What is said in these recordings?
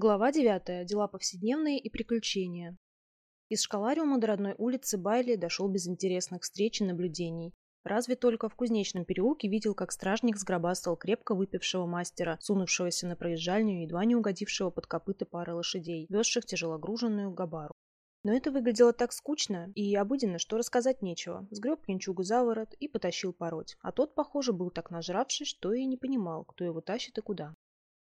Глава 9. Дела повседневные и приключения. Из школариума до родной улицы Байли дошел без интересных встреч и наблюдений. Разве только в кузнечном переулке видел, как стражник сгробастал крепко выпившего мастера, сунувшегося на проезжальню и едва не угодившего под копыта пары лошадей, везших тяжелогруженную габару. Но это выглядело так скучно и обыденно, что рассказать нечего. Сгреб пьянчугу за ворот и потащил пороть. А тот, похоже, был так нажравший, что и не понимал, кто его тащит и куда.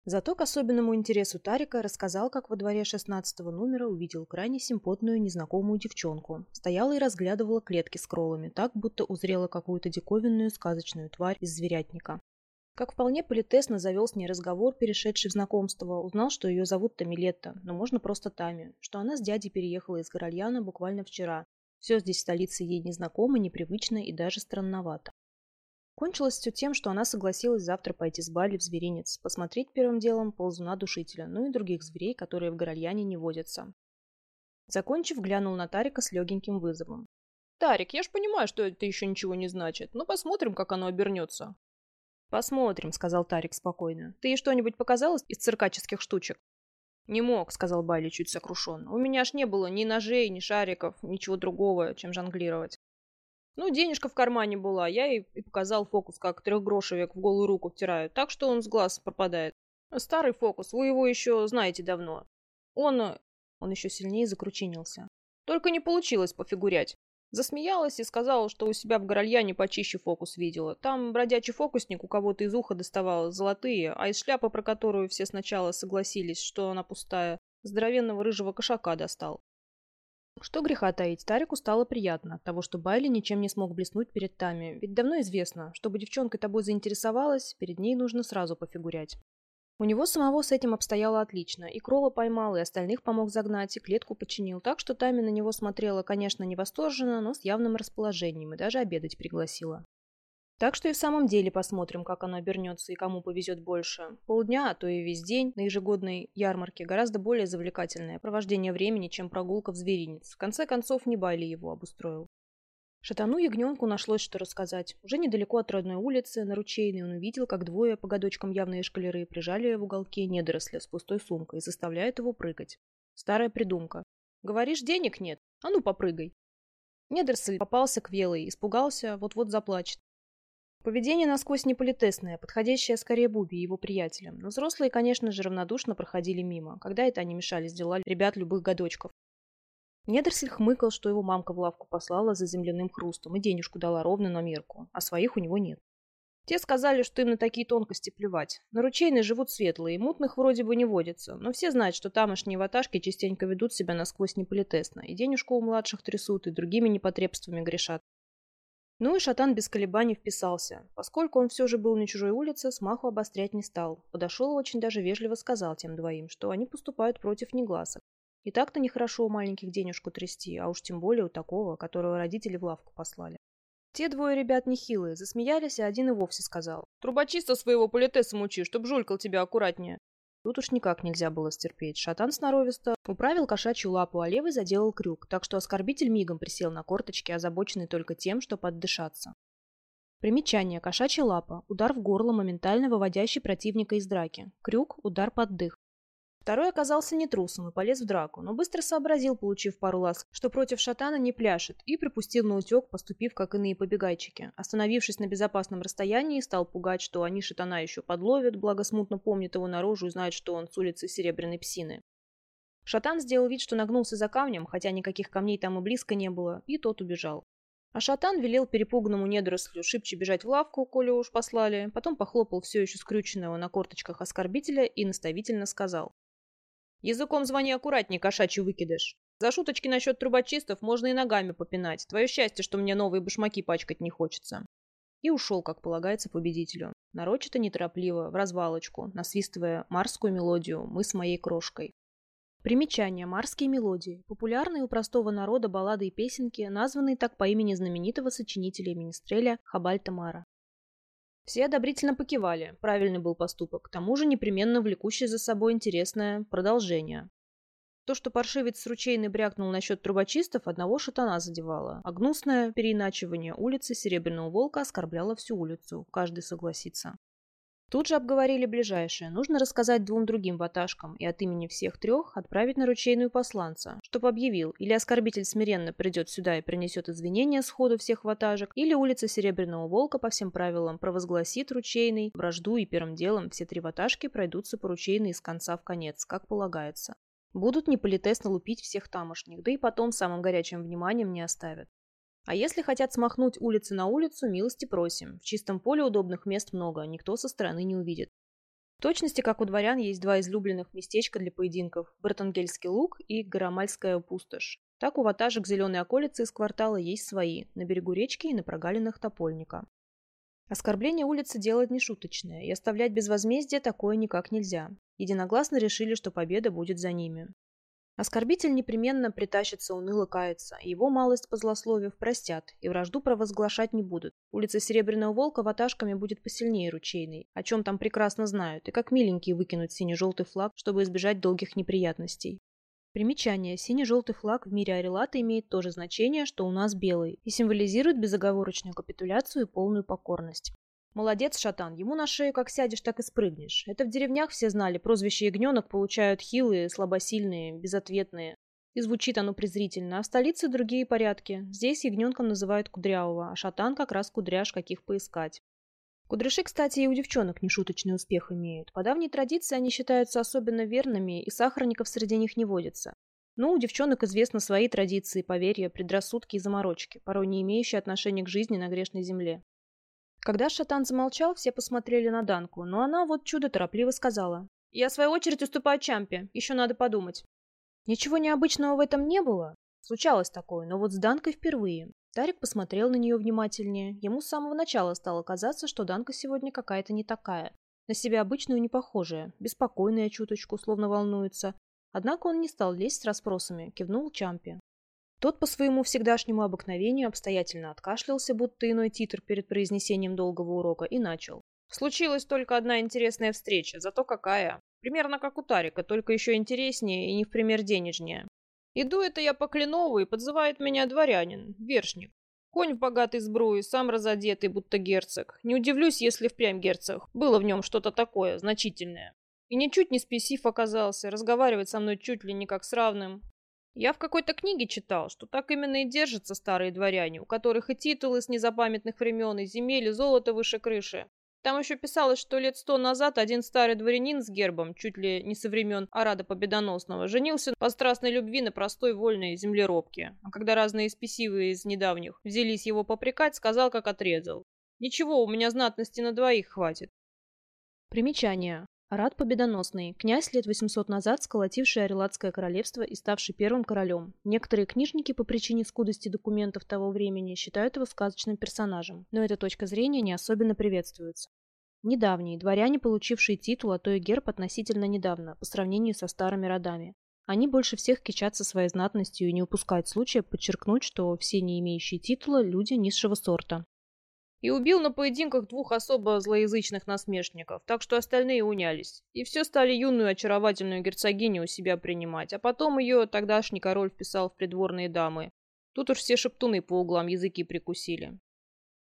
Зато к особенному интересу Тарика рассказал, как во дворе шестнадцатого номера увидел крайне симпотную незнакомую девчонку. Стояла и разглядывала клетки с кролами, так будто узрела какую-то диковинную сказочную тварь из зверятника. Как вполне политесно завел с ней разговор, перешедший в знакомство, узнал, что ее зовут Тамилетта, но можно просто Тами, что она с дядей переехала из Горальяна буквально вчера. Все здесь в столице ей незнакомо, непривычно и даже странновато. Кончилось все тем, что она согласилась завтра пойти с Бали в зверинец, посмотреть первым делом ползуна-душителя, ну и других зверей, которые в Горальяне не водятся. Закончив, глянул на Тарика с легеньким вызовом. «Тарик, я ж понимаю, что это еще ничего не значит, но посмотрим, как оно обернется». «Посмотрим», — сказал Тарик спокойно. «Ты ей что-нибудь показала из циркаческих штучек?» «Не мог», — сказал Байли чуть сокрушенно. «У меня аж не было ни ножей, ни шариков, ничего другого, чем жонглировать». Ну, денежка в кармане была, я ей и показал фокус, как трехгрошевик в голую руку втирают, так что он с глаз пропадает. Старый фокус, вы его еще знаете давно. Он... Он еще сильнее закручинился. Только не получилось пофигурять. Засмеялась и сказала, что у себя в Горальяне почище фокус видела. Там бродячий фокусник у кого-то из уха доставал золотые, а из шляпы, про которую все сначала согласились, что она пустая, здоровенного рыжего кошака достал. Что греха таить, Тарику стало приятно от того, что Байли ничем не смог блеснуть перед Тами, ведь давно известно, чтобы девчонка тобой заинтересовалась, перед ней нужно сразу пофигурять. У него самого с этим обстояло отлично, и Крова поймал, и остальных помог загнать, и клетку починил, так что Тами на него смотрела, конечно, не восторженно, но с явным расположением, и даже обедать пригласила. Так что и в самом деле посмотрим, как оно обернется и кому повезет больше. Полдня, а то и весь день на ежегодной ярмарке гораздо более завлекательное провождение времени, чем прогулка в зверинец. В конце концов, не Байли его обустроил. Шатану ягненку нашлось что рассказать. Уже недалеко от родной улицы, на ручейной, он увидел, как двое по годочкам явные шкалеры прижали в уголке недоросля с пустой сумкой и заставляют его прыгать. Старая придумка. «Говоришь, денег нет? А ну, попрыгай!» Недоросль попался к Велой, испугался, вот-вот заплачет. Поведение насквозь неполитесное, подходящее скорее Буби и его приятелям, но взрослые, конечно же, равнодушно проходили мимо, когда это они мешали сделать ребят любых годочков. Недорсель хмыкал, что его мамка в лавку послала за земляным хрустом и денежку дала ровно на мерку, а своих у него нет. Те сказали, что им на такие тонкости плевать. На ручейной живут светлые, мутных вроде бы не водится, но все знают, что тамошние ваташки частенько ведут себя насквозь неполитесно, и денежку у младших трясут, и другими непотребствами грешат. Ну и шатан без колебаний вписался. Поскольку он все же был на чужой улице, смаху обострять не стал. Подошел и очень даже вежливо сказал тем двоим, что они поступают против негласок. И так-то нехорошо у маленьких денежку трясти, а уж тем более у такого, которого родители в лавку послали. Те двое ребят нехилые, засмеялись, а один и вовсе сказал. «Трубочиста своего политеса мучи, чтоб жулькал тебя аккуратнее». Тут уж никак нельзя было стерпеть. Шатан сноровисто управил кошачью лапу, а левый заделал крюк, так что оскорбитель мигом присел на корточки, озабоченный только тем, чтобы отдышаться. Примечание. Кошачья лапа. Удар в горло, моментально выводящий противника из драки. Крюк. Удар под дых. Второй оказался не трусом и полез в драку, но быстро сообразил, получив пару ласк, что против шатана не пляшет, и припустил на утек, поступив как иные побегайчики. Остановившись на безопасном расстоянии, стал пугать, что они шатана еще подловят, благо смутно помнит его наружу и знает, что он с улицы Серебряной Псины. Шатан сделал вид, что нагнулся за камнем, хотя никаких камней там и близко не было, и тот убежал. А шатан велел перепуганному недорослю шибче бежать в лавку, коли уж послали, потом похлопал все еще скрюченного на корточках оскорбителя и наставительно сказал. Языком звони аккуратней, кошачий выкидыш. За шуточки насчет трубочистов можно и ногами попинать. Твое счастье, что мне новые башмаки пачкать не хочется. И ушел, как полагается, победителю. Нарочито неторопливо, в развалочку, насвистывая марскую мелодию «Мы с моей крошкой». Примечание. Марские мелодии. Популярные у простого народа баллады и песенки, названные так по имени знаменитого сочинителя и министреля Хабальта Мара. Все одобрительно покивали. Правильный был поступок. К тому же непременно влекущий за собой интересное продолжение. То, что паршивец с ручейной брякнул насчет трубочистов, одного шатана задевало, а гнусное переиначивание улицы Серебряного Волка оскорбляло всю улицу. Каждый согласится. Тут же обговорили ближайшее. Нужно рассказать двум другим ваташкам и от имени всех трех отправить на ручейную посланца, чтобы объявил, или оскорбитель смиренно придет сюда и принесет извинения сходу всех ватажек, или улица Серебряного Волка по всем правилам провозгласит ручейный, вражду и первым делом все три ваташки пройдутся по ручейной из конца в конец, как полагается. Будут неполитесно лупить всех тамошних, да и потом самым горячим вниманием не оставят. А если хотят смахнуть улицы на улицу, милости просим. В чистом поле удобных мест много, никто со стороны не увидит. В точности, как у дворян, есть два излюбленных местечка для поединков – Бартангельский луг и Горомальская пустошь. Так у ватажек зеленой околицы из квартала есть свои, на берегу речки и на прогалинах Топольника. Оскорбление улицы делать нешуточное, и оставлять без возмездия такое никак нельзя. Единогласно решили, что победа будет за ними. Оскорбитель непременно притащится уныло каяться, его малость позлословив простят и вражду провозглашать не будут. Улица Серебряного Волка ваташками будет посильнее ручейной, о чем там прекрасно знают, и как миленькие выкинуть сине-желтый флаг, чтобы избежать долгих неприятностей. Примечание. Синий-желтый флаг в мире Арелата имеет то же значение, что у нас белый, и символизирует безоговорочную капитуляцию и полную покорность. Молодец, шатан, ему на шею как сядешь, так и спрыгнешь. Это в деревнях все знали, прозвище ягненок получают хилые, слабосильные, безответные. И звучит оно презрительно, а в столице другие порядки. Здесь ягненком называют кудрявого, а шатан как раз кудряш, каких поискать. Кудряши, кстати, и у девчонок нешуточный успех имеют. По давней традиции они считаются особенно верными, и сахарников среди них не водится. Но у девчонок известны свои традиции, поверья, предрассудки и заморочки, порой не имеющие отношения к жизни на грешной земле. Когда шатан замолчал, все посмотрели на Данку, но она вот чудо торопливо сказала. «Я, в свою очередь, уступаю Чампе. Еще надо подумать». Ничего необычного в этом не было. Случалось такое, но вот с Данкой впервые. Тарик посмотрел на нее внимательнее. Ему с самого начала стало казаться, что Данка сегодня какая-то не такая. На себя обычную не похожая, беспокойная чуточку, словно волнуется. Однако он не стал лезть с расспросами, кивнул Чампе. Тот по своему всегдашнему обыкновению обстоятельно откашлялся, будто иной титр перед произнесением долгого урока, и начал. Случилась только одна интересная встреча, зато какая. Примерно как у Тарика, только еще интереснее и не в пример денежнее. Иду это я по Кленову, и подзывает меня дворянин, вершник. Конь в богатой сбруе, сам разодетый, будто герцог. Не удивлюсь, если впрямь герцог. Было в нем что-то такое, значительное. И ничуть не спесив оказался, разговаривать со мной чуть ли не как с равным. Я в какой-то книге читал, что так именно и держатся старые дворяне, у которых и титулы с незапамятных времен, и земель, и золото выше крыши. Там еще писалось, что лет сто назад один старый дворянин с гербом, чуть ли не со времен Арада Победоносного, женился по страстной любви на простой вольной землеробке. А когда разные спесивые из недавних взялись его попрекать, сказал, как отрезал. «Ничего, у меня знатности на двоих хватит». Примечание. Арат Победоносный, князь лет 800 назад, сколотивший Арелатское королевство и ставший первым королем. Некоторые книжники по причине скудости документов того времени считают его сказочным персонажем, но эта точка зрения не особенно приветствуется. Недавние дворяне, получившие титул, а то и герб относительно недавно, по сравнению со старыми родами. Они больше всех кичатся своей знатностью и не упускают случая подчеркнуть, что все не имеющие титула – люди низшего сорта и убил на поединках двух особо злоязычных насмешников, так что остальные унялись. И все стали юную очаровательную герцогиню у себя принимать, а потом ее тогдашний король вписал в придворные дамы. Тут уж все шептуны по углам языки прикусили.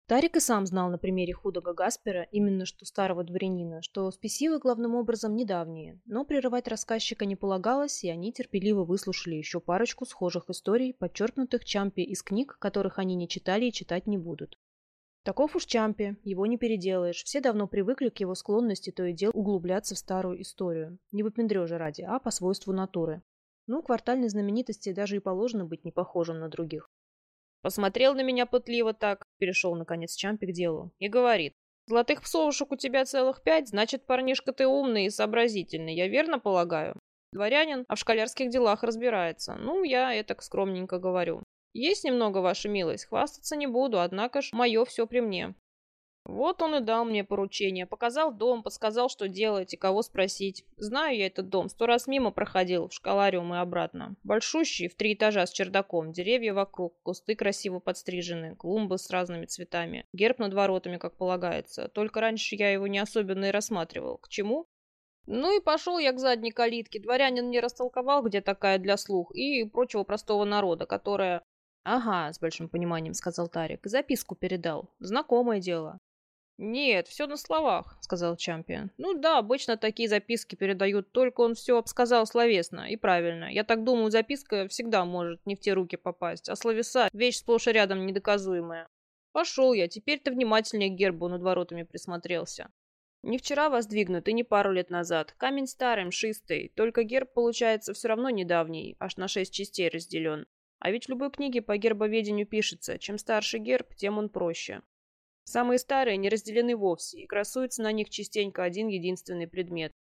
Тарик и сам знал на примере худого Гаспера, именно что старого дворянина, что спесивы главным образом недавние, но прерывать рассказчика не полагалось, и они терпеливо выслушали еще парочку схожих историй, подчеркнутых Чампе из книг, которых они не читали и читать не будут. Таков уж Чампи, его не переделаешь. Все давно привыкли к его склонности то и дело углубляться в старую историю. Не выпендрежа ради, а по свойству натуры. Ну, квартальной знаменитости даже и положено быть не похожим на других. Посмотрел на меня пытливо так, перешел наконец Чампи к делу, и говорит. Золотых псовушек у тебя целых пять, значит, парнишка ты умный и сообразительный, я верно полагаю? Дворянин, а в школярских делах разбирается. Ну, я это скромненько говорю. Есть немного, ваша милость, хвастаться не буду, однако ж мое все при мне. Вот он и дал мне поручение, показал дом, подсказал, что делать и кого спросить. Знаю я этот дом, сто раз мимо проходил, в школариум и обратно. Большущий, в три этажа с чердаком, деревья вокруг, кусты красиво подстрижены, клумбы с разными цветами, герб над воротами, как полагается. Только раньше я его не особенно и рассматривал. К чему? Ну и пошел я к задней калитке. Дворянин мне растолковал, где такая для слух и прочего простого народа, которая «Ага», — с большим пониманием сказал Тарик. «Записку передал. Знакомое дело». «Нет, все на словах», — сказал Чампион. «Ну да, обычно такие записки передают, только он все обсказал словесно и правильно. Я так думаю, записка всегда может не в те руки попасть, а словеса — вещь сплошь и рядом недоказуемая. Пошел я, теперь ты внимательнее к гербу над воротами присмотрелся. Не вчера воздвигнут и не пару лет назад. Камень старый, мшистый, только герб, получается, все равно недавний, аж на шесть частей разделен. А ведь в любой книге по гербоведению пишется, чем старше герб, тем он проще. Самые старые не разделены вовсе, и красуется на них частенько один единственный предмет.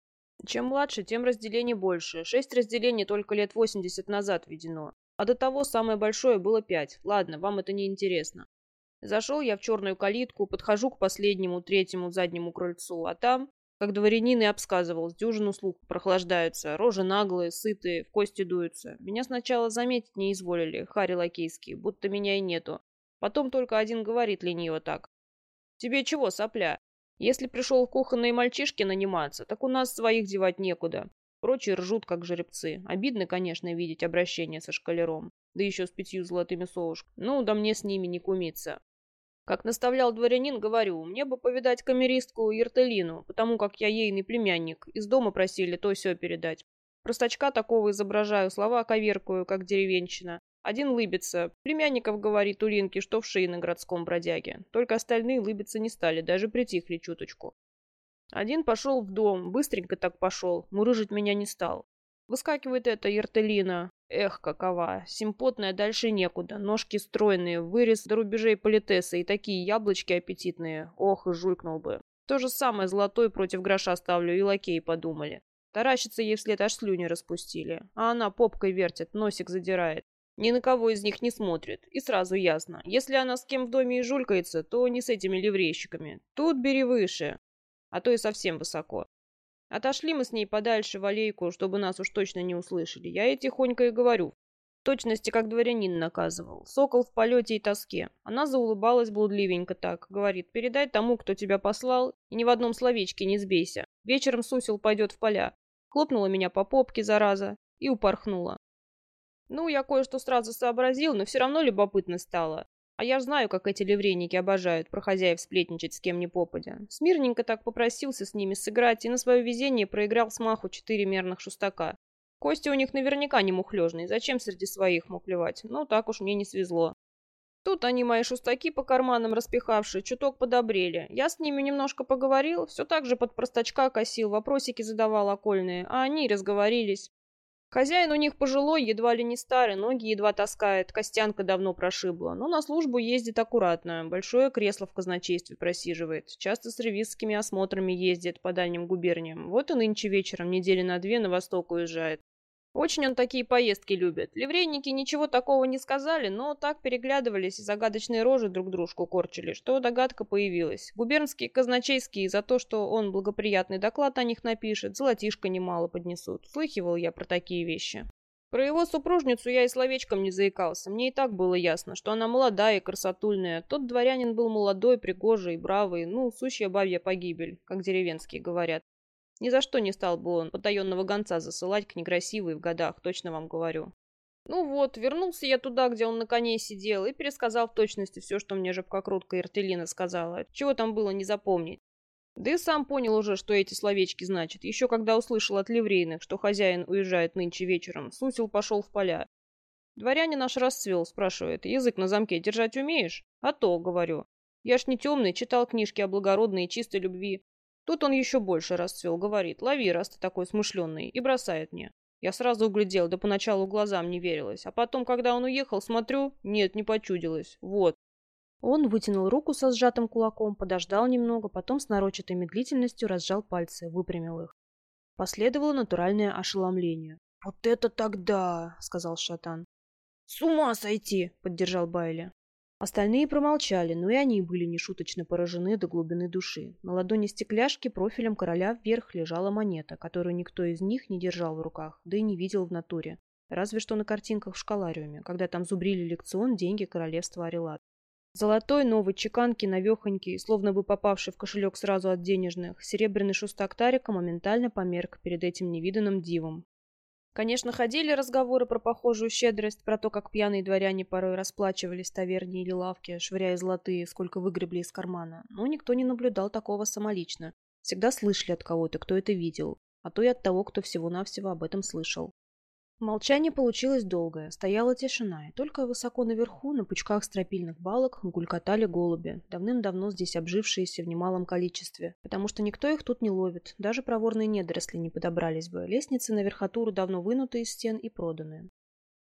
Чем младше, тем разделений больше. Шесть разделений только лет 80 назад введено. А до того самое большое было пять. Ладно, вам это не интересно. Зашел я в черную калитку, подхожу к последнему, третьему заднему крыльцу, а там, как дворянин и обсказывал, с дюжину слуг прохлаждаются, рожи наглые, сытые, в кости дуются. Меня сначала заметить не изволили, хари лакейские, будто меня и нету. Потом только один говорит лениво так. Тебе чего, сопля? Если пришел кухонные мальчишки наниматься, так у нас своих девать некуда. Прочие ржут, как жеребцы. Обидно, конечно, видеть обращение со шкалером. Да еще с пятью золотыми совушками. Ну, да мне с ними не кумиться. Как наставлял дворянин, говорю, мне бы повидать камеристку Ертелину, потому как я ейный племянник. Из дома просили то все передать. Простачка такого изображаю, слова коверкую, как деревенщина. Один лыбится. Племянников говорит у Линки, что в шее на городском бродяге. Только остальные лыбиться не стали, даже притихли чуточку. Один пошел в дом, быстренько так пошел, мурыжить меня не стал. Выскакивает эта Ертелина. Эх, какова. Симпотная дальше некуда. Ножки стройные, вырез до рубежей политеса и такие яблочки аппетитные. Ох, и жулькнул бы. То же самое золотой против гроша ставлю, и лакеи подумали. Таращится ей вслед, аж слюни распустили. А она попкой вертит, носик задирает. Ни на кого из них не смотрит. И сразу ясно. Если она с кем в доме и жулькается, то не с этими ливрейщиками. Тут бери выше. А то и совсем высоко. Отошли мы с ней подальше в аллейку, чтобы нас уж точно не услышали. Я ей тихонько и говорю. В точности, как дворянин наказывал. Сокол в полете и тоске. Она заулыбалась блудливенько так. Говорит, передай тому, кто тебя послал, и ни в одном словечке не сбейся. Вечером сусел пойдет в поля. Хлопнула меня по попке, зараза, и упорхнула. Ну, я кое-что сразу сообразил, но все равно любопытно стало. А я знаю, как эти ливрейники обожают про хозяев сплетничать с кем ни попадя. Смирненько так попросился с ними сыграть и на свое везение проиграл с маху четыре мерных шустака. Кости у них наверняка не мухлежные, зачем среди своих муклевать? Ну, так уж мне не свезло. Тут они мои шустаки по карманам распихавшие, чуток подобрели. Я с ними немножко поговорил, все так же под простачка косил, вопросики задавал окольные, а они разговорились. Хозяин у них пожилой, едва ли не старый, ноги едва таскает, костянка давно прошибла, но на службу ездит аккуратно, большое кресло в казначействе просиживает, часто с ревизскими осмотрами ездит по дальним губерниям, вот и нынче вечером недели на две на восток уезжает. Очень он такие поездки любит. Ливрейники ничего такого не сказали, но так переглядывались и загадочные рожи друг дружку корчили, что догадка появилась. Губернские казначейские за то, что он благоприятный доклад о них напишет, золотишко немало поднесут. Слыхивал я про такие вещи. Про его супружницу я и словечком не заикался. Мне и так было ясно, что она молодая и красотульная. Тот дворянин был молодой, пригожий, бравый, ну, сущая бабья погибель, как деревенские говорят. Ни за что не стал бы он потаенного гонца засылать к некрасивой в годах, точно вам говорю. Ну вот, вернулся я туда, где он на коне сидел, и пересказал в точности все, что мне жабкокрутка Иртелина сказала. Чего там было не запомнить. Да и сам понял уже, что эти словечки значат. Еще когда услышал от ливрейных, что хозяин уезжает нынче вечером, сусил пошел в поля. Дворянин наш расцвел, спрашивает, язык на замке держать умеешь? А то, говорю. Я ж не темный, читал книжки о благородной и чистой любви. Тут он еще больше расцвел, говорит, лови, раз ты такой смышленный, и бросает мне. Я сразу углядел, да поначалу глазам не верилось. А потом, когда он уехал, смотрю, нет, не почудилось. Вот. Он вытянул руку со сжатым кулаком, подождал немного, потом с нарочатой медлительностью разжал пальцы, выпрямил их. Последовало натуральное ошеломление. «Вот это тогда!» — сказал Шатан. «С ума сойти!» — поддержал Байли. Остальные промолчали, но и они были нешуточно поражены до глубины души. На ладони стекляшки профилем короля вверх лежала монета, которую никто из них не держал в руках, да и не видел в натуре. Разве что на картинках в школариуме, когда там зубрили лекцион деньги королевства Арелат. Золотой новый чеканки, навехонький, словно бы попавший в кошелек сразу от денежных, серебряный шустак Тарика моментально померк перед этим невиданным дивом. Конечно, ходили разговоры про похожую щедрость, про то, как пьяные дворяне порой расплачивались в таверне или лавке, швыряя золотые, сколько выгребли из кармана. Но никто не наблюдал такого самолично. Всегда слышали от кого-то, кто это видел, а то и от того, кто всего-навсего об этом слышал. Молчание получилось долгое, стояла тишина, и только высоко наверху, на пучках стропильных балок, гулькотали голуби, давным-давно здесь обжившиеся в немалом количестве, потому что никто их тут не ловит, даже проворные недоросли не подобрались бы, лестницы на верхотуру давно вынуты из стен и проданы.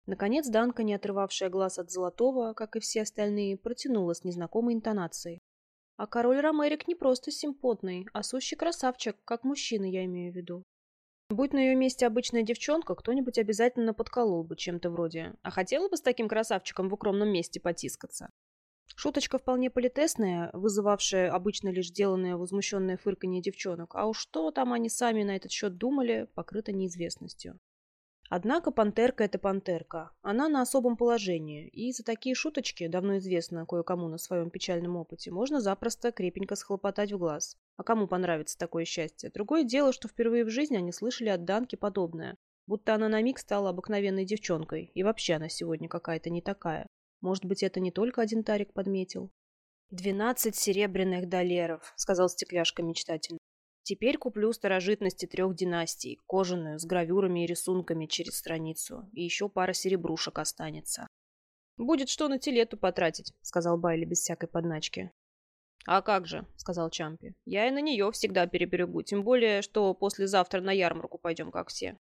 Наконец Данка, не отрывавшая глаз от золотого, как и все остальные, протянула с незнакомой интонацией. А король Ромерик не просто симпотный, а сущий красавчик, как мужчина, я имею в виду. Будь на ее месте обычная девчонка, кто-нибудь обязательно подколол бы чем-то вроде «А хотела бы с таким красавчиком в укромном месте потискаться?» Шуточка вполне политесная, вызывавшая обычно лишь деланное возмущенное фырканье девчонок, а уж что там они сами на этот счет думали, покрыто неизвестностью. Однако пантерка – это пантерка. Она на особом положении, и за такие шуточки, давно известно кое-кому на своем печальном опыте, можно запросто крепенько схлопотать в глаз. А кому понравится такое счастье? Другое дело, что впервые в жизни они слышали от Данки подобное. Будто она на миг стала обыкновенной девчонкой, и вообще она сегодня какая-то не такая. Может быть, это не только один Тарик подметил? «Двенадцать серебряных долларов», — сказал стекляшка мечтательно. Теперь куплю старожитности трех династий, кожаную, с гравюрами и рисунками через страницу, и еще пара серебрушек останется. «Будет что на телету потратить», — сказал Байли без всякой подначки. «А как же», — сказал Чампи. «Я и на нее всегда переберегу, тем более, что послезавтра на ярмарку пойдем, как все».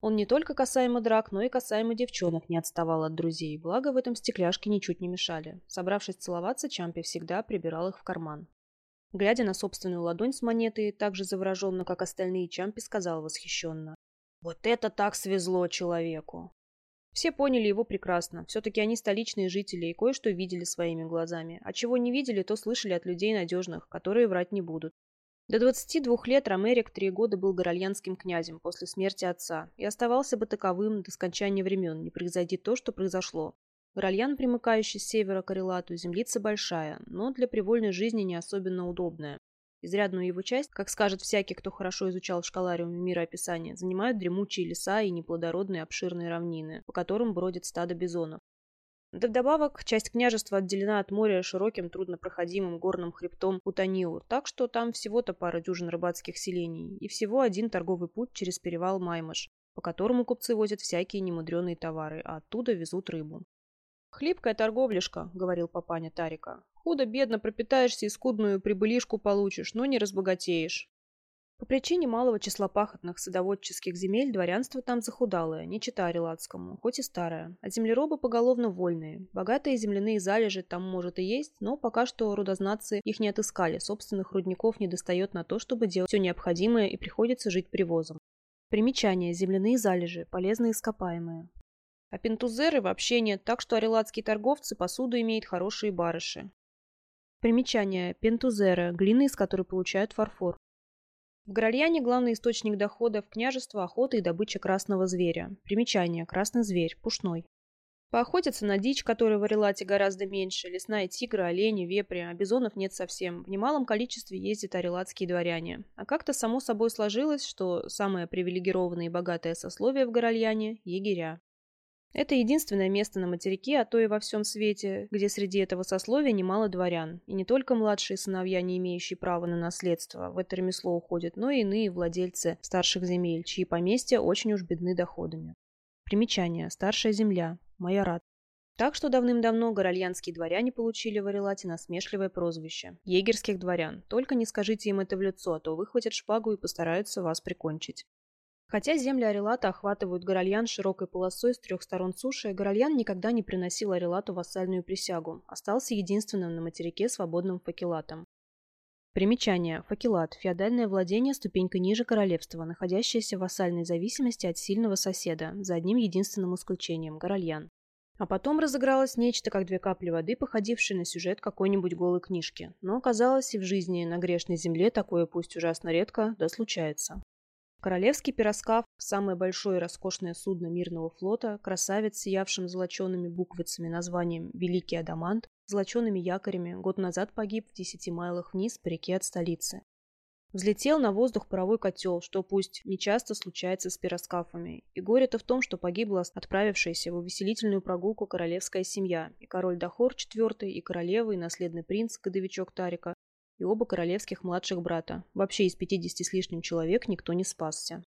Он не только касаемо драк, но и касаемо девчонок не отставал от друзей, благо в этом стекляшке ничуть не мешали. Собравшись целоваться, Чампи всегда прибирал их в карман. Глядя на собственную ладонь с монетой, так же завороженно, как остальные, Чампи сказал восхищенно. «Вот это так свезло человеку!» Все поняли его прекрасно. Все-таки они столичные жители и кое-что видели своими глазами. А чего не видели, то слышали от людей надежных, которые врать не будут. До 22 лет Ромерик три года был горальянским князем после смерти отца и оставался бы таковым до скончания времен, не произойди то, что произошло. Гральян, примыкающий с севера к Арелату, землица большая, но для привольной жизни не особенно удобная. Изрядную его часть, как скажет всякий, кто хорошо изучал в школариуме мироописания, занимают дремучие леса и неплодородные обширные равнины, по которым бродит стадо бизонов. Да вдобавок, часть княжества отделена от моря широким труднопроходимым горным хребтом Утаниу, так что там всего-то пара дюжин рыбацких селений и всего один торговый путь через перевал Маймаш, по которому купцы возят всякие немудреные товары, а оттуда везут рыбу. «Хлипкая торговляшка», — говорил папаня Тарика. «Худо-бедно пропитаешься и скудную прибылишку получишь, но не разбогатеешь». По причине малого числа пахотных садоводческих земель дворянство там захудалое, не чита Релатскому, хоть и старое, а землеробы поголовно вольные. Богатые земляные залежи там, может, и есть, но пока что рудознатцы их не отыскали, собственных рудников не достает на то, чтобы делать все необходимое и приходится жить привозом. Примечание. Земляные залежи. Полезные ископаемые. А пентузеры вообще нет, так что орелатские торговцы посуду имеют хорошие барыши. Примечание. Пентузеры – глина, из которой получают фарфор. В Гральяне главный источник доходов княжества – охота и добыча красного зверя. Примечание. Красный зверь. Пушной. Поохотиться на дичь, которой в Арелате гораздо меньше, лесная тигра, олени, вепри, а бизонов нет совсем. В немалом количестве ездят арелатские дворяне. А как-то само собой сложилось, что самое привилегированное и богатое сословие в Горальяне – егеря. Это единственное место на материке, а то и во всем свете, где среди этого сословия немало дворян. И не только младшие сыновья, не имеющие права на наследство, в это ремесло уходят, но и иные владельцы старших земель, чьи поместья очень уж бедны доходами. Примечание. Старшая земля. Майорат. Так что давным-давно горальянские дворяне получили в Арелате насмешливое прозвище – егерских дворян. Только не скажите им это в лицо, а то выхватят шпагу и постараются вас прикончить. Хотя земли Арелата охватывают Горальян широкой полосой с трех сторон суши, Горальян никогда не приносил Арелату вассальную присягу, остался единственным на материке свободным факелатом. Примечание. Факелат – феодальное владение ступенькой ниже королевства, находящееся в вассальной зависимости от сильного соседа, за одним единственным исключением – Горальян. А потом разыгралось нечто, как две капли воды, походившее на сюжет какой-нибудь голой книжки. Но оказалось и в жизни на грешной земле такое пусть ужасно редко, да случается. Королевский пироскаф, самое большое и роскошное судно мирного флота, красавец, сиявшим золочеными буквицами названием «Великий Адамант», золочеными якорями, год назад погиб в десяти майлах вниз по реке от столицы. Взлетел на воздух паровой котел, что пусть не часто случается с пироскафами. И горе-то в том, что погибла отправившаяся в увеселительную прогулку королевская семья, и король Дахор IV, и королева, и наследный принц, годовичок Тарика, и оба королевских младших брата. Вообще из 50 с лишним человек никто не спасся.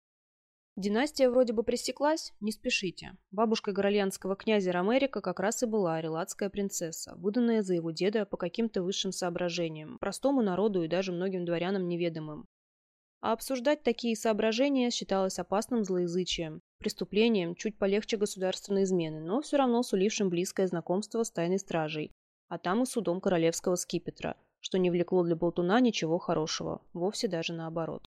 Династия вроде бы пресеклась? Не спешите. Бабушкой горольянского князя Ромерика как раз и была релатская принцесса, выданная за его деда по каким-то высшим соображениям, простому народу и даже многим дворянам неведомым. А обсуждать такие соображения считалось опасным злоязычием, преступлением чуть полегче государственной измены, но все равно сулившим близкое знакомство с тайной стражей, а там и судом королевского скипетра, что не влекло для болтуна ничего хорошего, вовсе даже наоборот.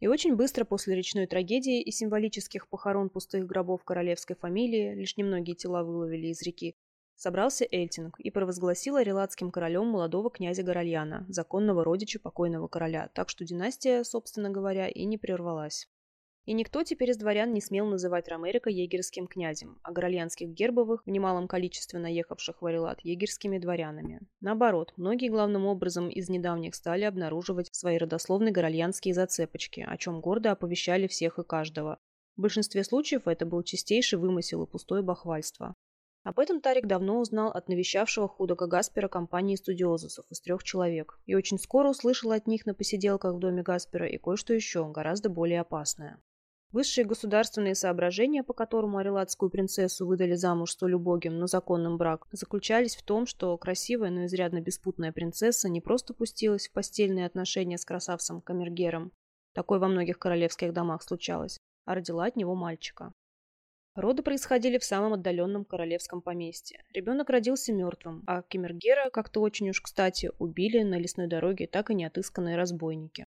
И очень быстро после речной трагедии и символических похорон пустых гробов королевской фамилии, лишь немногие тела выловили из реки, собрался Эльтинг и провозгласил релатским королем молодого князя Горольяна, законного родича покойного короля, так что династия, собственно говоря, и не прервалась. И никто теперь из дворян не смел называть Ромерика егерским князем, а горольянских гербовых, в немалом количестве наехавших в Арелат, егерскими дворянами. Наоборот, многие главным образом из недавних стали обнаруживать свои родословные горольянские зацепочки, о чем гордо оповещали всех и каждого. В большинстве случаев это был чистейший вымысел и пустое бахвальство. Об этом Тарик давно узнал от навещавшего худого Гаспера компании студиозусов из трех человек, и очень скоро услышал от них на посиделках в доме Гаспера и кое-что еще, гораздо более опасное. Высшие государственные соображения, по которым арелатскую принцессу выдали замуж столь убогим, но законным брак, заключались в том, что красивая, но изрядно беспутная принцесса не просто пустилась в постельные отношения с красавцем Камергером, такое во многих королевских домах случалось, а родила от него мальчика. Роды происходили в самом отдаленном королевском поместье. Ребенок родился мертвым, а Кемергера, как-то очень уж кстати, убили на лесной дороге так и не отысканные разбойники.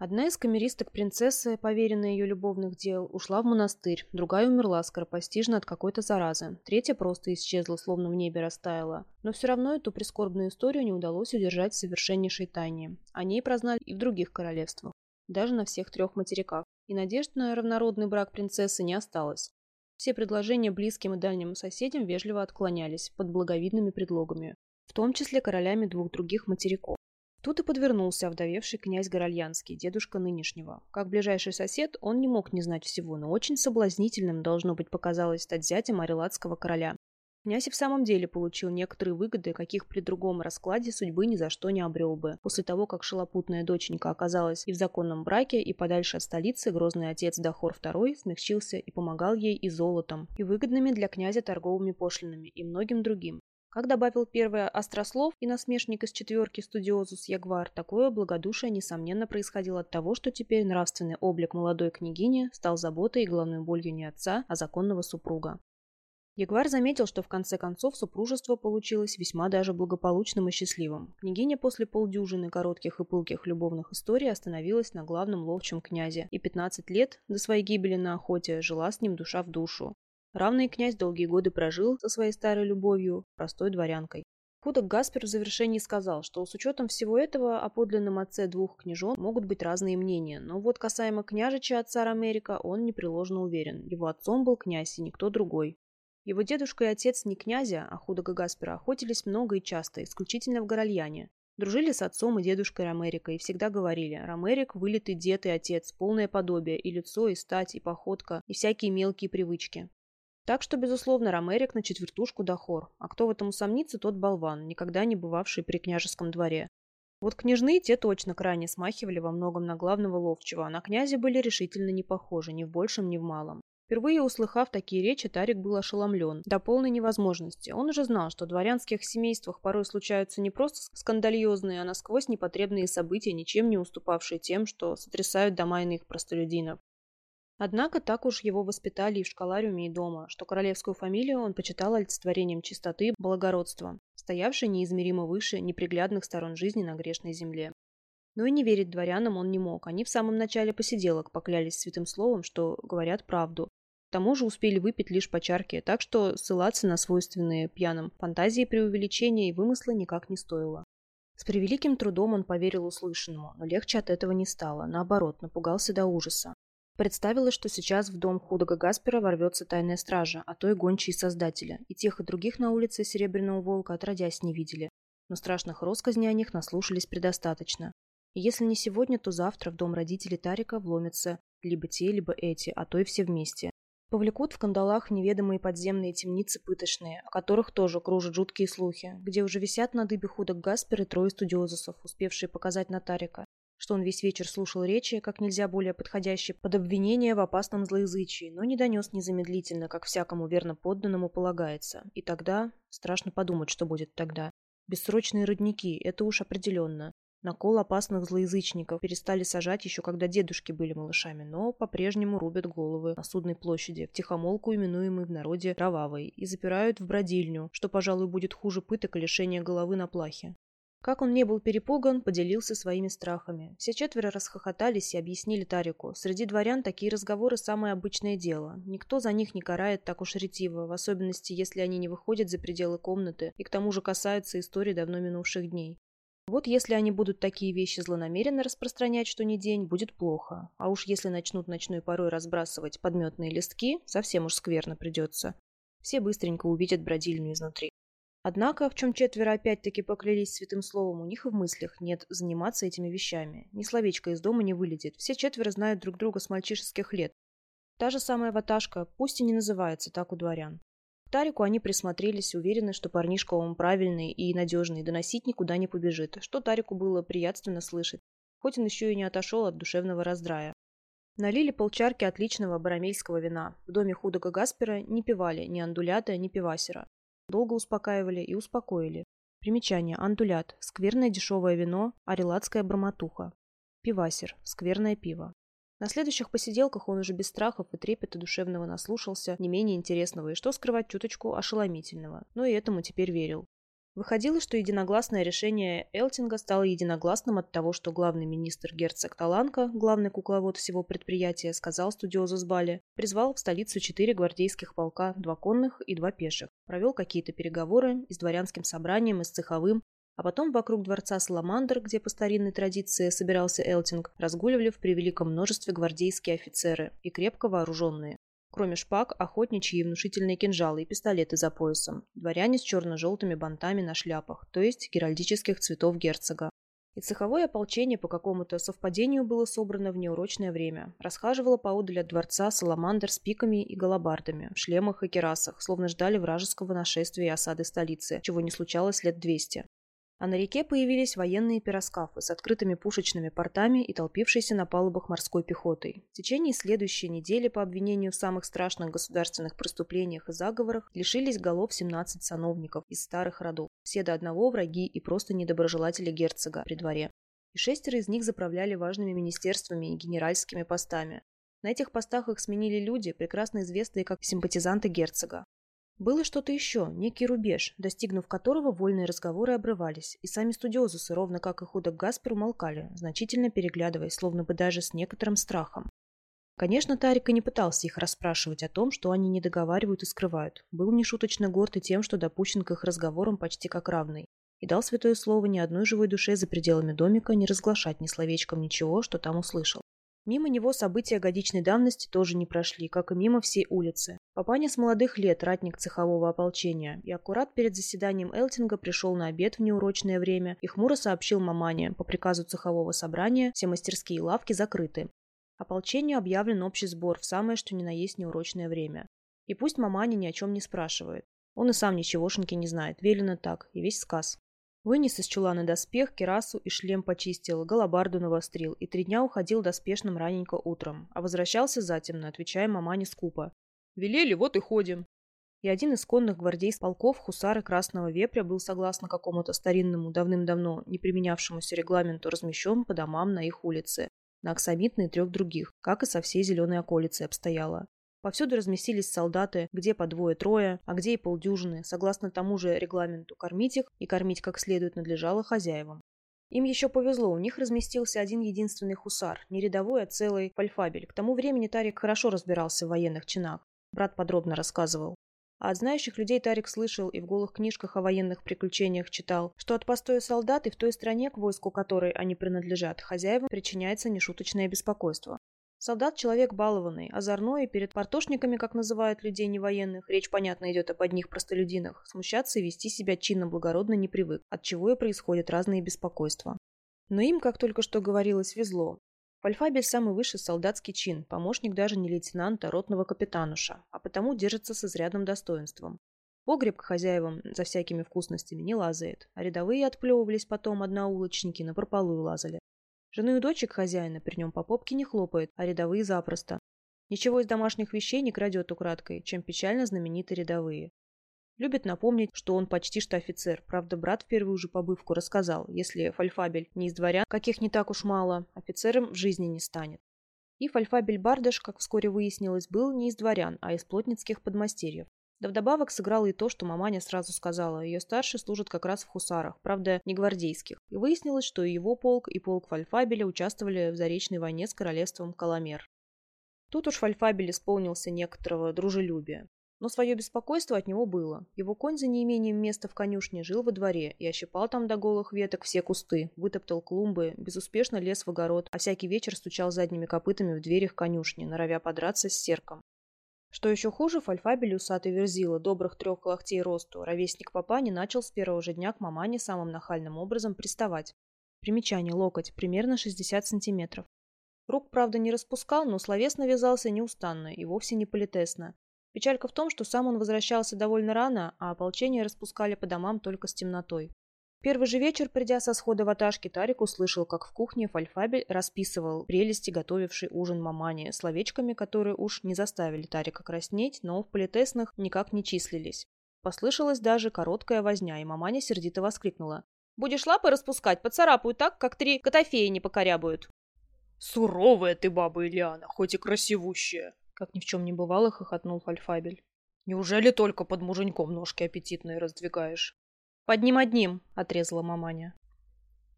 Одна из камеристок принцессы, поверенная ее любовных дел, ушла в монастырь, другая умерла скоропостижно от какой-то заразы, третья просто исчезла, словно в небе растаяла. Но все равно эту прискорбную историю не удалось удержать в совершеннейшей тайне. О ней прознали и в других королевствах, даже на всех трех материках. И надежд на равнородный брак принцессы не осталось. Все предложения близким и дальним соседям вежливо отклонялись под благовидными предлогами, в том числе королями двух других материков. Тут и подвернулся овдовевший князь Горольянский, дедушка нынешнего. Как ближайший сосед, он не мог не знать всего, но очень соблазнительным, должно быть, показалось стать зятем арелатского короля. Князь и в самом деле получил некоторые выгоды, каких при другом раскладе судьбы ни за что не обрел бы. После того, как шалопутная доченька оказалась и в законном браке, и подальше от столицы, грозный отец Дахор II смягчился и помогал ей и золотом, и выгодными для князя торговыми пошлинами, и многим другим. Как добавил первый острослов и насмешник из четверки студиозус Ягвар, такое благодушие, несомненно, происходило от того, что теперь нравственный облик молодой княгини стал заботой и главной болью не отца, а законного супруга. Ягвар заметил, что в конце концов супружество получилось весьма даже благополучным и счастливым. Княгиня после полдюжины коротких и пылких любовных историй остановилась на главном ловчем князе и 15 лет до своей гибели на охоте жила с ним душа в душу. Равный князь долгие годы прожил со своей старой любовью, простой дворянкой. Худок Гаспер в завершении сказал, что с учетом всего этого о подлинном отце двух княжон могут быть разные мнения, но вот касаемо княжича отца Ромерика он непреложно уверен. Его отцом был князь и никто другой. Его дедушка и отец не князя, а худого Гаспера охотились много и часто, исключительно в Горольяне. Дружили с отцом и дедушкой Ромерика и всегда говорили «Ромерик – вылитый дед и отец, полное подобие, и лицо, и стать, и походка, и всякие мелкие привычки». Так что, безусловно, Ромерик на четвертушку дохор, а кто в этом усомнится, тот болван, никогда не бывавший при княжеском дворе. Вот княжны те точно крайне смахивали во многом на главного ловчего, а на князя были решительно не похожи, ни в большем, ни в малом. Впервые услыхав такие речи, Тарик был ошеломлен до полной невозможности. Он уже знал, что в дворянских семействах порой случаются не просто скандальозные, а насквозь непотребные события, ничем не уступавшие тем, что сотрясают дома иных простолюдинов. Однако так уж его воспитали и в школариуме, и дома, что королевскую фамилию он почитал олицетворением чистоты благородства, стоявшей неизмеримо выше неприглядных сторон жизни на грешной земле. Но и не верить дворянам он не мог. Они в самом начале посиделок поклялись святым словом, что говорят правду. К тому же успели выпить лишь по чарке, так что ссылаться на свойственные пьяным фантазии преувеличения и вымысла никак не стоило. С превеликим трудом он поверил услышанному, но легче от этого не стало. Наоборот, напугался до ужаса. Представилось, что сейчас в дом худого Гаспера ворвется тайная стража, а то и гончие создателя, и тех и других на улице Серебряного Волка отродясь не видели. Но страшных россказней о них наслушались предостаточно. И если не сегодня, то завтра в дом родителей Тарика вломятся либо те, либо эти, а то и все вместе. Повлекут в кандалах неведомые подземные темницы пыточные, о которых тоже кружат жуткие слухи, где уже висят на дыбе худок Гаспер и трое студиозусов, успевшие показать Натарика, что он весь вечер слушал речи, как нельзя более подходящие под обвинение в опасном злоязычии, но не донес незамедлительно, как всякому верно подданному полагается. И тогда... Страшно подумать, что будет тогда. Бессрочные родники, это уж определенно. На кол опасных злоязычников перестали сажать еще когда дедушки были малышами, но по-прежнему рубят головы на судной площади, в тихомолку именуемой в народе Кровавой, и запирают в бродильню, что, пожалуй, будет хуже пыток и лишения головы на плахе. Как он не был перепуган, поделился своими страхами. Все четверо расхохотались и объяснили Тарику. Среди дворян такие разговоры – самое обычное дело. Никто за них не карает так уж ретиво, в особенности, если они не выходят за пределы комнаты и к тому же касаются историй давно минувших дней. Вот если они будут такие вещи злонамеренно распространять, что ни день, будет плохо. А уж если начнут ночной порой разбрасывать подметные листки, совсем уж скверно придется. Все быстренько увидят бродильню изнутри. Однако, в чем четверо опять-таки поклялись святым словом, у них и в мыслях нет заниматься этими вещами. Ни словечко из дома не вылетит. Все четверо знают друг друга с мальчишеских лет. Та же самая ваташка, пусть и не называется так у дворян. Тарику они присмотрелись, уверены, что парнишка он правильный и надежный, доносить никуда не побежит, что Тарику было приятственно слышать, хоть он еще и не отошел от душевного раздрая. Налили полчарки отличного барамельского вина. В доме худого Гаспера не пивали ни андулята, ни пивасера. Долго успокаивали и успокоили. Примечание. Андулят. Скверное дешевое вино, арелатская бормотуха. Пивасер. Скверное пиво. На следующих посиделках он уже без страхов и трепета душевного наслушался, не менее интересного и, что скрывать, чуточку ошеломительного, но и этому теперь верил. Выходило, что единогласное решение Элтинга стало единогласным от того, что главный министр герцог Таланка, главный кукловод всего предприятия, сказал студиозу Сбали, призвал в столицу четыре гвардейских полка, два конных и два пеших, провел какие-то переговоры и с дворянским собранием, и с цеховым, а потом вокруг дворца Саламандр, где по старинной традиции собирался Элтинг, разгуливали в превеликом множестве гвардейские офицеры и крепко вооруженные. Кроме шпаг, охотничьи и внушительные кинжалы и пистолеты за поясом. Дворяне с черно-желтыми бантами на шляпах, то есть геральдических цветов герцога. И цеховое ополчение по какому-то совпадению было собрано в неурочное время. Расхаживало поодаль от дворца Саламандр с пиками и галабардами, в шлемах и керасах, словно ждали вражеского нашествия и осады столицы, чего не случалось лет двести а на реке появились военные пироскафы с открытыми пушечными портами и толпившейся на палубах морской пехотой. В течение следующей недели по обвинению в самых страшных государственных преступлениях и заговорах лишились голов 17 сановников из старых родов. Все до одного враги и просто недоброжелатели герцога при дворе. И шестеро из них заправляли важными министерствами и генеральскими постами. На этих постах их сменили люди, прекрасно известные как симпатизанты герцога. Было что-то еще, некий рубеж, достигнув которого вольные разговоры обрывались, и сами студиозусы, ровно как и худок Гаспер, умолкали, значительно переглядываясь, словно бы даже с некоторым страхом. Конечно, Тарика не пытался их расспрашивать о том, что они не договаривают и скрывают. Был нешуточно горд и тем, что допущен к их разговорам почти как равный. И дал святое слово ни одной живой душе за пределами домика не разглашать ни словечком ничего, что там услышал. Мимо него события годичной давности тоже не прошли, как и мимо всей улицы. Папаня с молодых лет, ратник цехового ополчения, и аккурат перед заседанием Элтинга пришел на обед в неурочное время и хмуро сообщил мамане, по приказу цехового собрания все мастерские и лавки закрыты. Ополчению объявлен общий сбор в самое что ни на есть неурочное время. И пусть маманя ни о чем не спрашивает. Он и сам ничегошеньки не знает, велено так, и весь сказ. Вынес из чулана доспех, керасу и шлем почистил, голобарду навострил, и три дня уходил доспешным раненько утром, а возвращался затемно, отвечая мамане скупо. «Велели, вот и ходим». И один из конных гвардейских полков, хусары Красного Вепря, был, согласно какому-то старинному, давным-давно не применявшемуся регламенту, размещен по домам на их улице, на оксамитные трех других, как и со всей зеленой околицы обстояло. Повсюду разместились солдаты, где по двое-трое, а где и полдюжины, согласно тому же регламенту кормить их и кормить как следует надлежало хозяевам. Им еще повезло, у них разместился один единственный хусар, не рядовой, а целый фальфабель. К тому времени Тарик хорошо разбирался в военных чинах. Брат подробно рассказывал. А от знающих людей Тарик слышал и в голых книжках о военных приключениях читал, что от постоя солдат и в той стране, к войску которой они принадлежат, хозяевам причиняется нешуточное беспокойство. Солдат – человек балованный, озорной, и перед портошниками, как называют людей невоенных, речь, понятно, идет об одних простолюдинах, смущаться и вести себя чинно-благородно не привык, от чего и происходят разные беспокойства. Но им, как только что говорилось, везло. В Альфабе самый высший солдатский чин, помощник даже не лейтенанта, а ротного капитануша, а потому держится с изрядным достоинством. Погреб к хозяевам за всякими вкусностями не лазает, а рядовые отплевывались потом одноулочники, на прополую лазали. Жену и дочек хозяина при нем по попке не хлопает, а рядовые запросто. Ничего из домашних вещей не крадет украдкой, чем печально знамениты рядовые. Любит напомнить, что он почти что офицер. Правда, брат в первую же побывку рассказал, если Фальфабель не из дворян, каких не так уж мало, офицером в жизни не станет. И Фальфабель Бардаш, как вскоре выяснилось, был не из дворян, а из плотницких подмастерьев. Да вдобавок сыграло и то, что маманя сразу сказала, ее старший служит как раз в хусарах, правда, не гвардейских. И выяснилось, что и его полк, и полк Фальфабеля участвовали в Заречной войне с королевством Каламер. Тут уж Фальфабель исполнился некоторого дружелюбия. Но свое беспокойство от него было. Его конь за неимением места в конюшне жил во дворе и ощипал там до голых веток все кусты, вытоптал клумбы, безуспешно лез в огород, а всякий вечер стучал задними копытами в дверях конюшни, норовя подраться с серком. Что еще хуже, Фальфабель усатый верзила, добрых трех локтей росту, ровесник папани начал с первого же дня к мамане самым нахальным образом приставать. Примечание, локоть, примерно 60 сантиметров. Рук, правда, не распускал, но словесно вязался неустанно и вовсе не политесно. Печалька в том, что сам он возвращался довольно рано, а ополчение распускали по домам только с темнотой. Первый же вечер, придя со схода ваташки, Тарик услышал, как в кухне Фальфабель расписывал прелести, готовивший ужин мамани, словечками, которые уж не заставили Тарика краснеть, но в политесных никак не числились. Послышалась даже короткая возня, и маманя сердито воскликнула. «Будешь лапы распускать, поцарапаю так, как три котофеи не покорябают». «Суровая ты баба, Ильяна, хоть и красивущая!» Как ни в чем не бывало, хохотнул Фальфабель. Неужели только под муженьком ножки аппетитные раздвигаешь? Под ним одним, отрезала маманя.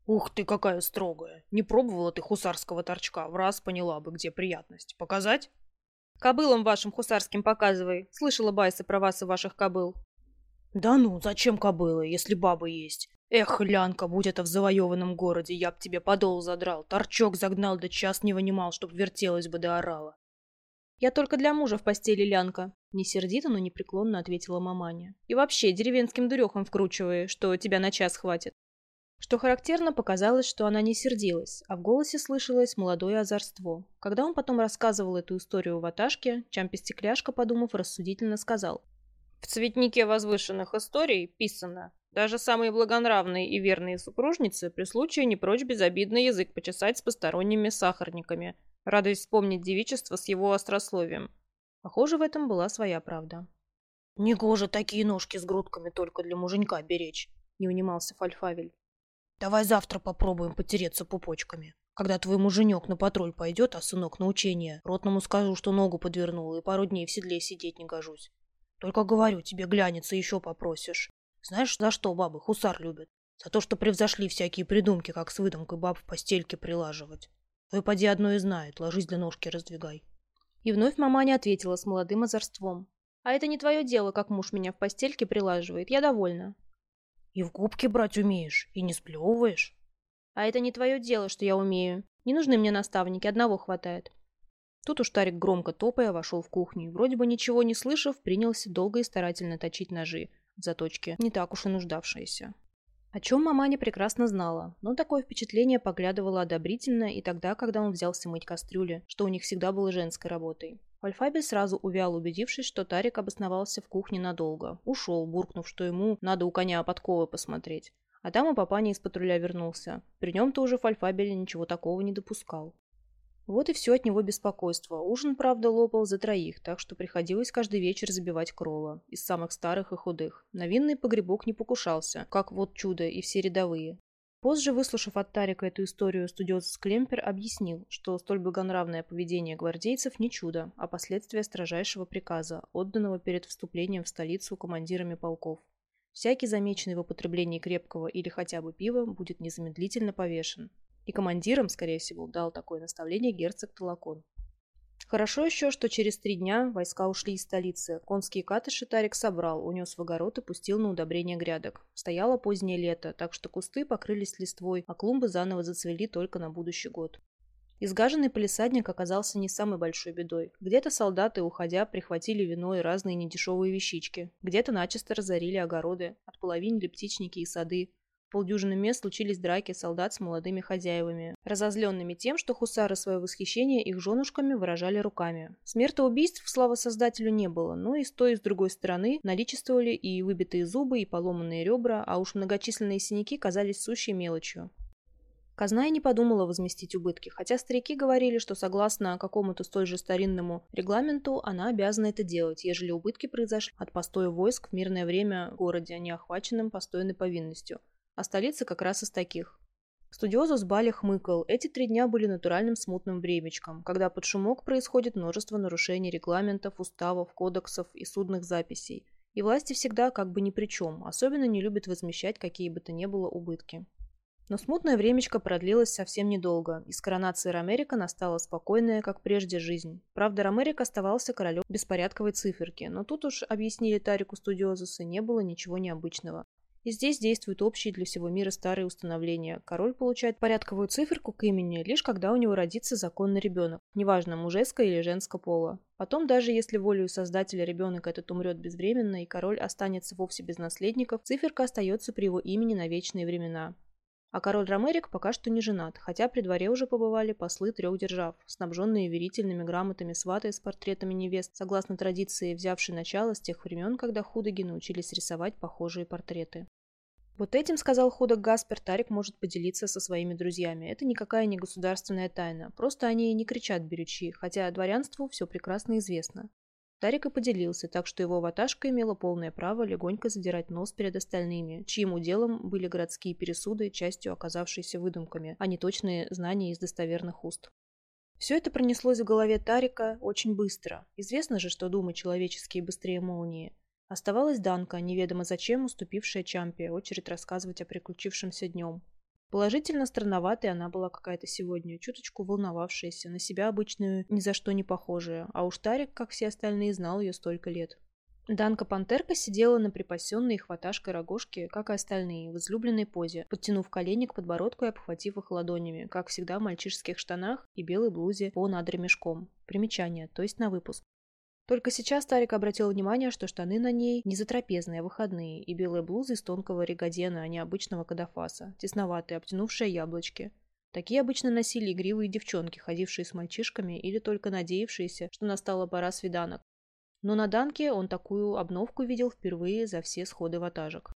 Ух ты, какая строгая. Не пробовала ты хусарского торчка, в раз поняла бы, где приятность. Показать? Кобылам вашим хусарским показывай. Слышала Байса про вас и ваших кобыл. Да ну, зачем кобылы, если бабы есть? Эх, Лянка, будь это в завоеванном городе, я б тебе подол задрал, торчок загнал, да час не вынимал, чтоб вертелась бы да орала. «Я только для мужа в постели, Лянка», — не сердито, но непреклонно ответила маманя. «И вообще, деревенским дурехом вкручивая, что тебя на час хватит». Что характерно, показалось, что она не сердилась, а в голосе слышалось молодое озорство. Когда он потом рассказывал эту историю в Аташке, Чампи-стекляшка, подумав, рассудительно сказал. «В цветнике возвышенных историй писано, даже самые благонравные и верные супружницы при случае не прочь безобидный язык почесать с посторонними сахарниками, радуясь вспомнить девичество с его острословием. Похоже, в этом была своя правда. «Негоже такие ножки с грудками только для муженька беречь», — не унимался Фальфавель. «Давай завтра попробуем потереться пупочками. Когда твой муженек на патруль пойдет, а сынок на учение, ротному скажу, что ногу подвернул и пару дней в седле сидеть не гожусь. Только говорю, тебе глянется еще попросишь. Знаешь, за что бабы хусар любят? За то, что превзошли всякие придумки, как с выдумкой баб в постельке прилаживать. Вы поди одно и знает, ложись для ножки раздвигай. И вновь маманя ответила с молодым озорством. А это не твое дело, как муж меня в постельке прилаживает. Я довольна. И в губки брать умеешь, и не сплевываешь. А это не твое дело, что я умею. Не нужны мне наставники, одного хватает. Тут уж Тарик громко топая вошел в кухню и, вроде бы ничего не слышав, принялся долго и старательно точить ножи в заточке, не так уж и нуждавшиеся. О чем маманя прекрасно знала, но такое впечатление поглядывало одобрительно и тогда, когда он взялся мыть кастрюли, что у них всегда было женской работой. Альфабель сразу увял, убедившись, что Тарик обосновался в кухне надолго. Ушел, буркнув, что ему надо у коня подковы посмотреть. А там и папаня из патруля вернулся. При нем тоже Фальфабель ничего такого не допускал. Вот и все от него беспокойство. Ужин, правда, лопал за троих, так что приходилось каждый вечер забивать крола. Из самых старых и худых. На винный погребок не покушался, как вот чудо и все рядовые. Позже, выслушав от Тарика эту историю, студиоз Клемпер объяснил, что столь благонравное поведение гвардейцев не чудо, а последствия строжайшего приказа, отданного перед вступлением в столицу командирами полков. Всякий замеченный в употреблении крепкого или хотя бы пива будет незамедлительно повешен. И командиром, скорее всего, дал такое наставление герцог Талакон. Хорошо еще, что через три дня войска ушли из столицы. Конские катыши Тарик собрал, унес в огород и пустил на удобрение грядок. Стояло позднее лето, так что кусты покрылись листвой, а клумбы заново зацвели только на будущий год. Изгаженный полисадник оказался не самой большой бедой. Где-то солдаты, уходя, прихватили вино и разные недешевые вещички. Где-то начисто разорили огороды, отполовинили птичники и сады, полдюжины мест случились драки солдат с молодыми хозяевами, разозленными тем, что хусары свое восхищение их женушками выражали руками. Смертоубийств, слава создателю, не было, но и с той и с другой стороны наличествовали и выбитые зубы, и поломанные ребра, а уж многочисленные синяки казались сущей мелочью. Казна и не подумала возместить убытки, хотя старики говорили, что согласно какому-то столь же старинному регламенту она обязана это делать, ежели убытки произошли от постоя войск в мирное время в городе, не охваченном постойной повинностью. А столица как раз из таких. Студиозус Бали хмыкал. Эти три дня были натуральным смутным времечком, когда под шумок происходит множество нарушений регламентов, уставов, кодексов и судных записей. И власти всегда как бы ни при чем, особенно не любят возмещать какие бы то ни было убытки. Но смутное времечко продлилось совсем недолго, и с коронации Ромерика настала спокойная, как прежде, жизнь. Правда, Ромерик оставался королем беспорядковой циферки, но тут уж, объяснили Тарику Студиозусы, не было ничего необычного. И здесь действуют общие для всего мира старые установления. Король получает порядковую циферку к имени, лишь когда у него родится законный ребенок, неважно, мужеского или женского пола. Потом, даже если волею создателя ребенок этот умрет безвременно и король останется вовсе без наследников, циферка остается при его имени на вечные времена. А король Ромерик пока что не женат, хотя при дворе уже побывали послы трех держав, снабженные верительными грамотами сваты с портретами невест, согласно традиции, взявшей начало с тех времен, когда худоги научились рисовать похожие портреты. Вот этим, сказал худок Гаспер, Тарик может поделиться со своими друзьями. Это никакая не государственная тайна, просто они не кричат берючи, хотя дворянству все прекрасно известно. Тарик и поделился, так что его ваташка имела полное право легонько задирать нос перед остальными, чьим уделом были городские пересуды, частью оказавшиеся выдумками, а не точные знания из достоверных уст. Все это пронеслось в голове Тарика очень быстро. Известно же, что думы человеческие быстрее молнии. Оставалась Данка, неведомо зачем уступившая Чампе, очередь рассказывать о приключившемся днем. Положительно странноватой она была какая-то сегодня, чуточку волновавшаяся, на себя обычную ни за что не похожая, а уж Тарик, как все остальные, знал ее столько лет. Данка Пантерка сидела на припасенной хваташкой рогожке, как и остальные, в излюбленной позе, подтянув колени к подбородку и обхватив их ладонями, как всегда в мальчишеских штанах и белой блузе по надремешком. Примечание, то есть на выпуск. Только сейчас Тарик обратил внимание, что штаны на ней не затрапезные, а выходные, и белая блуза из тонкого ригодена, а не обычного кадафаса, тесноватые, обтянувшие яблочки. Такие обычно носили игривые девчонки, ходившие с мальчишками или только надеявшиеся, что настала пора свиданок. Но на Данке он такую обновку видел впервые за все сходы ватажек.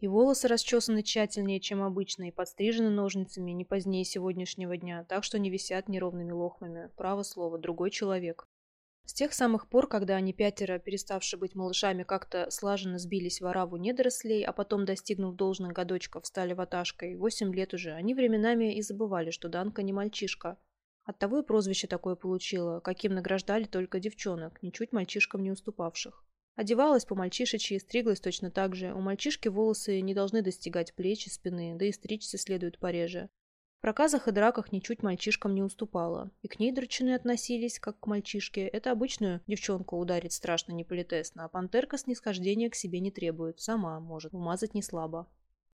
И волосы расчесаны тщательнее, чем обычно, и подстрижены ножницами не позднее сегодняшнего дня, так что не висят неровными лохмами. Право слово, другой человек. С тех самых пор, когда они пятеро, переставшие быть малышами, как-то слаженно сбились в ораву недорослей, а потом, достигнув должных годочков, стали ваташкой, восемь лет уже, они временами и забывали, что Данка не мальчишка. Оттого и прозвище такое получила, каким награждали только девчонок, ничуть мальчишкам не уступавших. Одевалась по-мальчишечьи, стриглась точно так же. У мальчишки волосы не должны достигать плеч и спины, да и стричься следует пореже проказах и драках ничуть мальчишкам не уступала, и к ней драчины относились, как к мальчишке. Это обычную девчонку ударить страшно неполитесно, а пантерка снисхождения к себе не требует, сама может, умазать не слабо.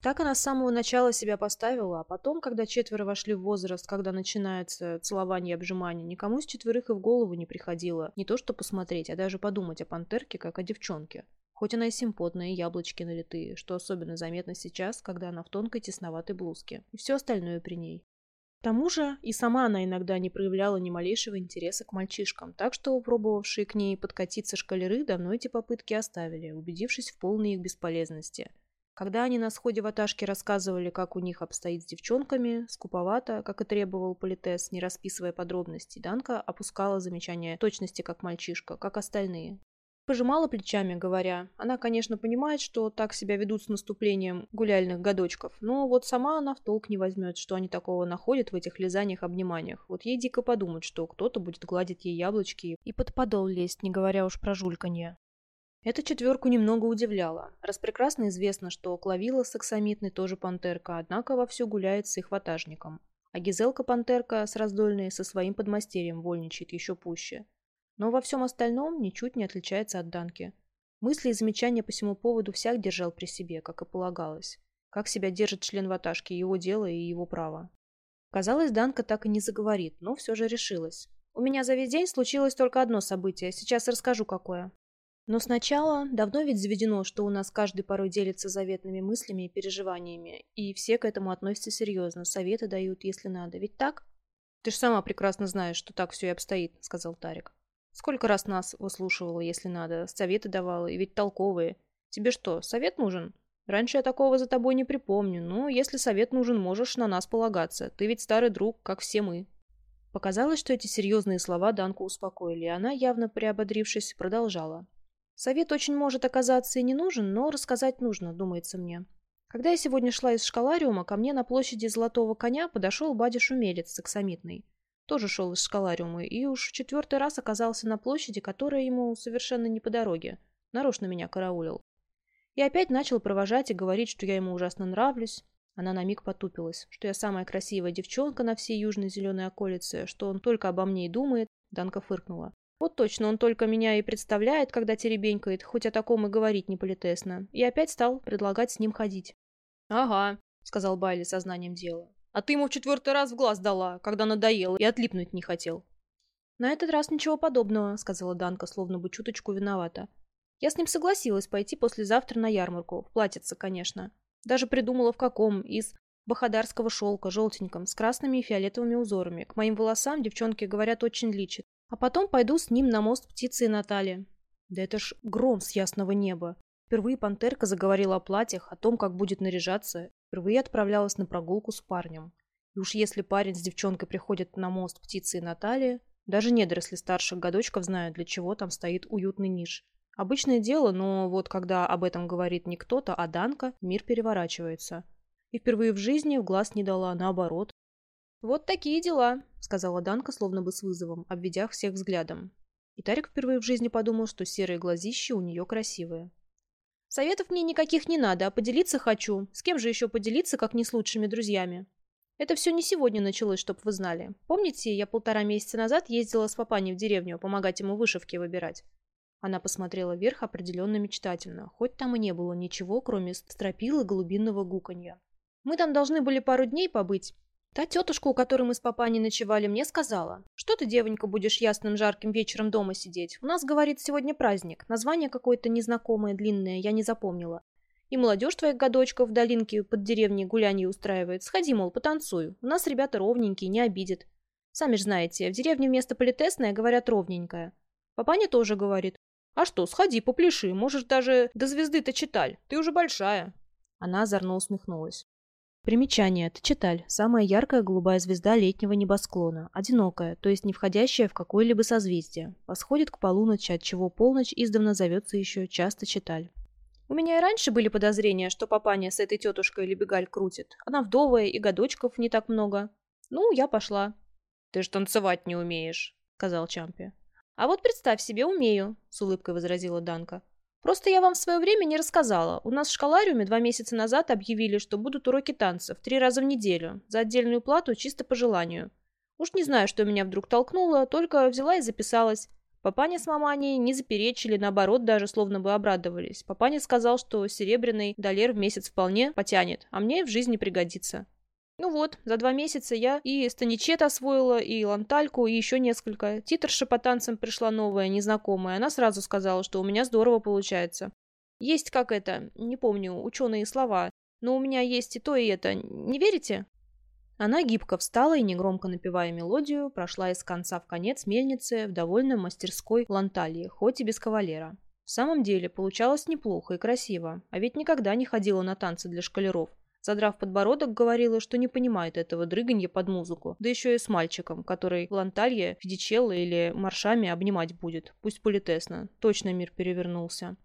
Так она с самого начала себя поставила, а потом, когда четверо вошли в возраст, когда начинается целование и обжимание, никому из четверых и в голову не приходило не то что посмотреть, а даже подумать о пантерке, как о девчонке. Хоть она и симпотная, яблочки налитые, что особенно заметно сейчас, когда она в тонкой тесноватой блузке. И все остальное при ней. К тому же и сама она иногда не проявляла ни малейшего интереса к мальчишкам, так что пробовавшие к ней подкатиться шкалеры давно эти попытки оставили, убедившись в полной их бесполезности. Когда они на сходе в Аташке рассказывали, как у них обстоит с девчонками, скуповато, как и требовал политес, не расписывая подробности, Данка опускала замечание точности как мальчишка, как остальные. Пожимала плечами, говоря, она, конечно, понимает, что так себя ведут с наступлением гуляльных годочков, но вот сама она в толк не возьмет, что они такого находят в этих лизаниях-обниманиях. Вот ей дико подумать, что кто-то будет гладить ей яблочки и под подол лезть, не говоря уж про жульканье. Эта четверку немного удивляла. Раз прекрасно известно, что Клавила саксамитный тоже пантерка, однако вовсю гуляет с их ватажником. А Гизелка-пантерка с раздольной со своим подмастерьем вольничает еще пуще но во всем остальном ничуть не отличается от Данки. Мысли и замечания по всему поводу всяк держал при себе, как и полагалось. Как себя держит член ваташки, его дело и его право. Казалось, Данка так и не заговорит, но все же решилась. «У меня за весь день случилось только одно событие, сейчас расскажу, какое». Но сначала, давно ведь заведено, что у нас каждый порой делится заветными мыслями и переживаниями, и все к этому относятся серьезно, советы дают, если надо. Ведь так? Ты ж сама прекрасно знаешь, что так все и обстоит, сказал Тарик. Сколько раз нас выслушивала, если надо, советы давала, и ведь толковые. Тебе что, совет нужен? Раньше я такого за тобой не припомню, но если совет нужен, можешь на нас полагаться. Ты ведь старый друг, как все мы. Показалось, что эти серьезные слова Данку успокоили, и она, явно приободрившись, продолжала. Совет очень может оказаться и не нужен, но рассказать нужно, думается мне. Когда я сегодня шла из школариума, ко мне на площади Золотого Коня подошел бадя-шумелец с аксамитной. Тоже шел из школариума и уж в четвертый раз оказался на площади, которая ему совершенно не по дороге. Нарочно меня караулил. И опять начал провожать и говорить, что я ему ужасно нравлюсь. Она на миг потупилась, что я самая красивая девчонка на всей южной зеленой околице, что он только обо мне и думает. Данка фыркнула. Вот точно, он только меня и представляет, когда теребенькает, хоть о таком и говорить не политесно. И опять стал предлагать с ним ходить. «Ага», — сказал Байли сознанием дела. «А ты ему в четвертый раз в глаз дала, когда надоел и отлипнуть не хотел». «На этот раз ничего подобного», — сказала Данка, словно бы чуточку виновата. «Я с ним согласилась пойти послезавтра на ярмарку, в платьице, конечно. Даже придумала в каком, из бахадарского шелка, желтеньком, с красными и фиолетовыми узорами. К моим волосам девчонки говорят очень личит. А потом пойду с ним на мост птицы и Натальи. Да это ж гром с ясного неба. Впервые пантерка заговорила о платьях, о том, как будет наряжаться. Впервые отправлялась на прогулку с парнем. И уж если парень с девчонкой приходит на мост птицы и Натальи, даже недоросли старших годочков знают, для чего там стоит уютный ниш. Обычное дело, но вот когда об этом говорит не кто-то, а Данка, мир переворачивается. И впервые в жизни в глаз не дала, наоборот, «Вот такие дела», — сказала Данка, словно бы с вызовом, обведя всех взглядом. И Тарик впервые в жизни подумал, что серые глазища у нее красивые. «Советов мне никаких не надо, а поделиться хочу. С кем же еще поделиться, как не с лучшими друзьями?» Это все не сегодня началось, чтоб вы знали. Помните, я полтора месяца назад ездила с папаней в деревню помогать ему вышивки выбирать? Она посмотрела вверх определенно мечтательно, хоть там и не было ничего, кроме стропил и голубиного гуканья. Мы там должны были пару дней побыть, Та тетушка, у которой мы с папаней ночевали, мне сказала, что ты, девонька, будешь ясным жарким вечером дома сидеть. У нас, говорит, сегодня праздник. Название какое-то незнакомое, длинное, я не запомнила. И молодежь твоих годочков в долинке под деревней гулянье устраивает. Сходи, мол, потанцуй. У нас ребята ровненькие, не обидят. Сами ж знаете, в деревне вместо политесная говорят ровненькая. Папаня тоже говорит. А что, сходи, попляши, можешь даже до звезды-то читаль. Ты уже большая. Она озорно усмехнулась. Примечание. Тачеталь. Самая яркая голубая звезда летнего небосклона. Одинокая, то есть не входящая в какое-либо созвездие. Восходит к полуночи, от чего полночь издавна зовется еще часто Читаль. У меня и раньше были подозрения, что папаня с этой тетушкой Лебегаль крутит. Она вдовая, и годочков не так много. Ну, я пошла. «Ты ж танцевать не умеешь», — сказал Чампи. «А вот представь себе, умею», — с улыбкой возразила Данка. Просто я вам в свое время не рассказала. У нас в школариуме два месяца назад объявили, что будут уроки танцев три раза в неделю, за отдельную плату чисто по желанию. Уж не знаю, что меня вдруг толкнуло, только взяла и записалась. Папаня с маманей не заперечили, наоборот, даже словно бы обрадовались. Папаня сказал, что серебряный доллар в месяц вполне потянет, а мне в жизни пригодится. Ну вот, за два месяца я и станичет освоила, и лантальку, и еще несколько. Титрша по танцам пришла новая, незнакомая. Она сразу сказала, что у меня здорово получается. Есть как это, не помню, ученые слова, но у меня есть и то, и это. Не верите? Она гибко встала и, негромко напевая мелодию, прошла из конца в конец мельницы в довольно мастерской ланталье, хоть и без кавалера. В самом деле, получалось неплохо и красиво, а ведь никогда не ходила на танцы для шкалеров. Задрав подбородок, говорила, что не понимает этого дрыганья под музыку. Да еще и с мальчиком, который в Ланталье, Фидичелло или Маршами обнимать будет. Пусть политесно. Точно мир перевернулся.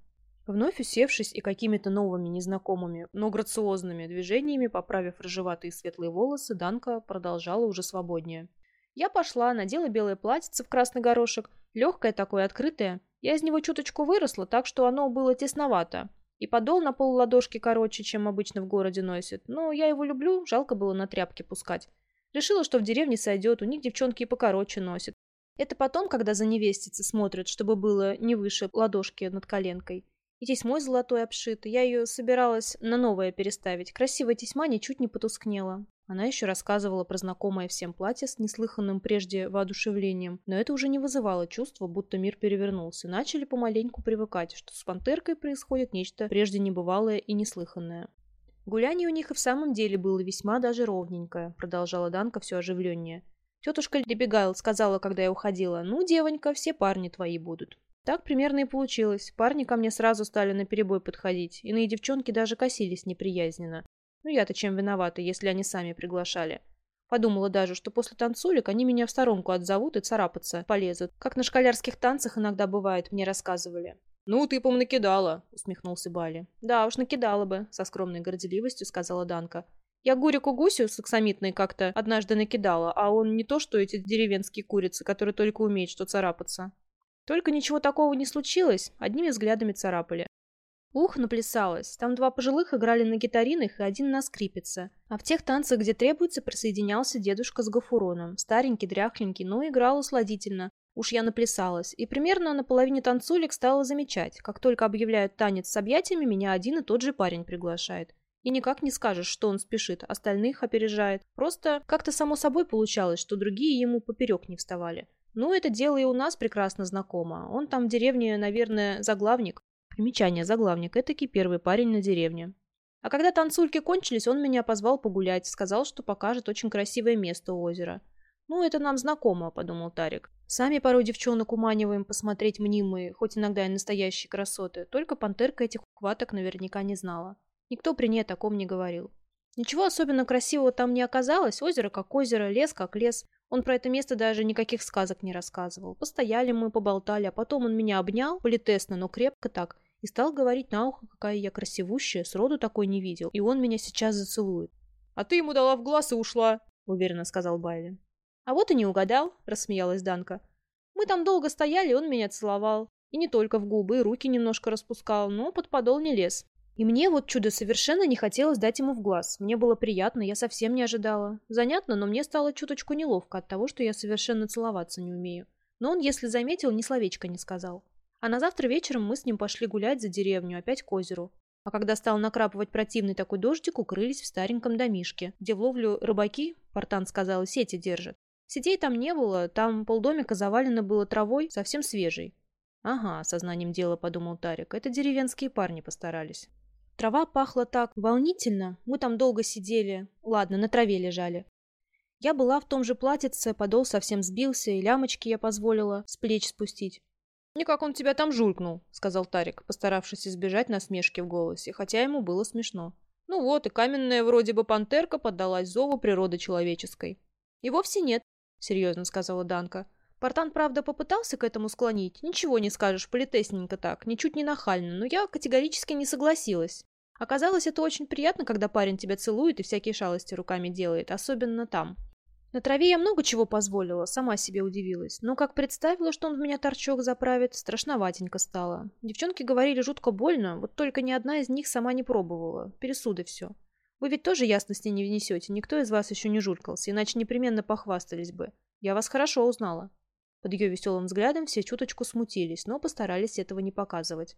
Вновь усевшись и какими-то новыми, незнакомыми, но грациозными движениями, поправив рыжеватые светлые волосы, Данка продолжала уже свободнее. Я пошла, надела белое платьице в красный горошек, легкое такое, открытое. Я из него чуточку выросла, так что оно было тесновато. И подол на пол ладошки короче, чем обычно в городе носит. Но я его люблю, жалко было на тряпки пускать. Решила, что в деревне сойдет, у них девчонки и покороче носят. Это потом, когда за невестицы смотрят, чтобы было не выше ладошки над коленкой. И тесьмой золотой обшит. Я ее собиралась на новое переставить. Красивая тесьма ничуть не потускнела. Она еще рассказывала про знакомое всем платье с неслыханным прежде воодушевлением, но это уже не вызывало чувства, будто мир перевернулся. Начали помаленьку привыкать, что с пантеркой происходит нечто прежде небывалое и неслыханное. Гуляние у них и в самом деле было весьма даже ровненькое, продолжала Данка все оживленнее. Тетушка Лебегайл сказала, когда я уходила, ну, девонька, все парни твои будут. Так примерно и получилось. Парни ко мне сразу стали на перебой подходить. Иные девчонки даже косились неприязненно. Ну я-то чем виновата, если они сами приглашали. Подумала даже, что после танцулек они меня в сторонку отзовут и царапаться полезут, как на школярских танцах иногда бывает, мне рассказывали. «Ну, ты, по накидала», — усмехнулся Бали. «Да уж, накидала бы», — со скромной горделивостью сказала Данка. «Я Гурику Гусю с оксамитной как-то однажды накидала, а он не то, что эти деревенские курицы, которые только умеют что царапаться. Только ничего такого не случилось, одними взглядами царапали. Ух, наплясалась. Там два пожилых играли на гитаринах и один на скрипице. А в тех танцах, где требуется, присоединялся дедушка с гафуроном. Старенький, дряхленький, но играл усладительно. Уж я наплясалась. И примерно на половине танцулек стала замечать. Как только объявляют танец с объятиями, меня один и тот же парень приглашает. И никак не скажешь, что он спешит, остальных опережает. Просто как-то само собой получалось, что другие ему поперек не вставали. Ну, это дело и у нас прекрасно знакомо. Он там в деревне, наверное, заглавник. Примечание, заглавник, этакий первый парень на деревне. А когда танцульки кончились, он меня позвал погулять, сказал, что покажет очень красивое место у озера. «Ну, это нам знакомо», — подумал Тарик. «Сами порой девчонок уманиваем посмотреть мнимые, хоть иногда и настоящие красоты, только пантерка этих ухваток наверняка не знала. Никто при ней о таком не говорил. Ничего особенно красивого там не оказалось, озеро как озеро, лес как лес. Он про это место даже никаких сказок не рассказывал. Постояли мы, поболтали, а потом он меня обнял, политесно, но крепко так, и стал говорить на ухо, какая я красивущая, сроду такой не видел, и он меня сейчас зацелует. «А ты ему дала в глаз и ушла», — уверенно сказал Байли. «А вот и не угадал», — рассмеялась Данка. «Мы там долго стояли, он меня целовал. И не только в губы, и руки немножко распускал, но под подол не лез. И мне вот чудо совершенно не хотелось дать ему в глаз. Мне было приятно, я совсем не ожидала. Занятно, но мне стало чуточку неловко от того, что я совершенно целоваться не умею. Но он, если заметил, ни словечко не сказал. А на завтра вечером мы с ним пошли гулять за деревню, опять к озеру. А когда стал накрапывать противный такой дождик, укрылись в стареньком домишке, где в ловлю рыбаки, Портан сказал, сети держат. Сетей там не было, там полдомика завалено было травой, совсем свежей. «Ага», — сознанием дела подумал Тарик, — «это деревенские парни постарались». Трава пахла так волнительно, мы там долго сидели, ладно, на траве лежали. Я была в том же платьице, подол совсем сбился, и лямочки я позволила с плеч спустить. «Никак он тебя там жулькнул», — сказал Тарик, постаравшись избежать насмешки в голосе, хотя ему было смешно. Ну вот, и каменная вроде бы пантерка поддалась зову природы человеческой. «И вовсе нет», — серьезно сказала Данка. Портан, правда, попытался к этому склонить. Ничего не скажешь, политесненько так, ничуть не нахально, но я категорически не согласилась. Оказалось, это очень приятно, когда парень тебя целует и всякие шалости руками делает, особенно там. На траве я много чего позволила, сама себе удивилась. Но как представила, что он в меня торчок заправит, страшноватенько стало. Девчонки говорили жутко больно, вот только ни одна из них сама не пробовала. Пересуды все. Вы ведь тоже ясности не внесете, никто из вас еще не жулькался, иначе непременно похвастались бы. Я вас хорошо узнала. Под ее веселым взглядом все чуточку смутились, но постарались этого не показывать.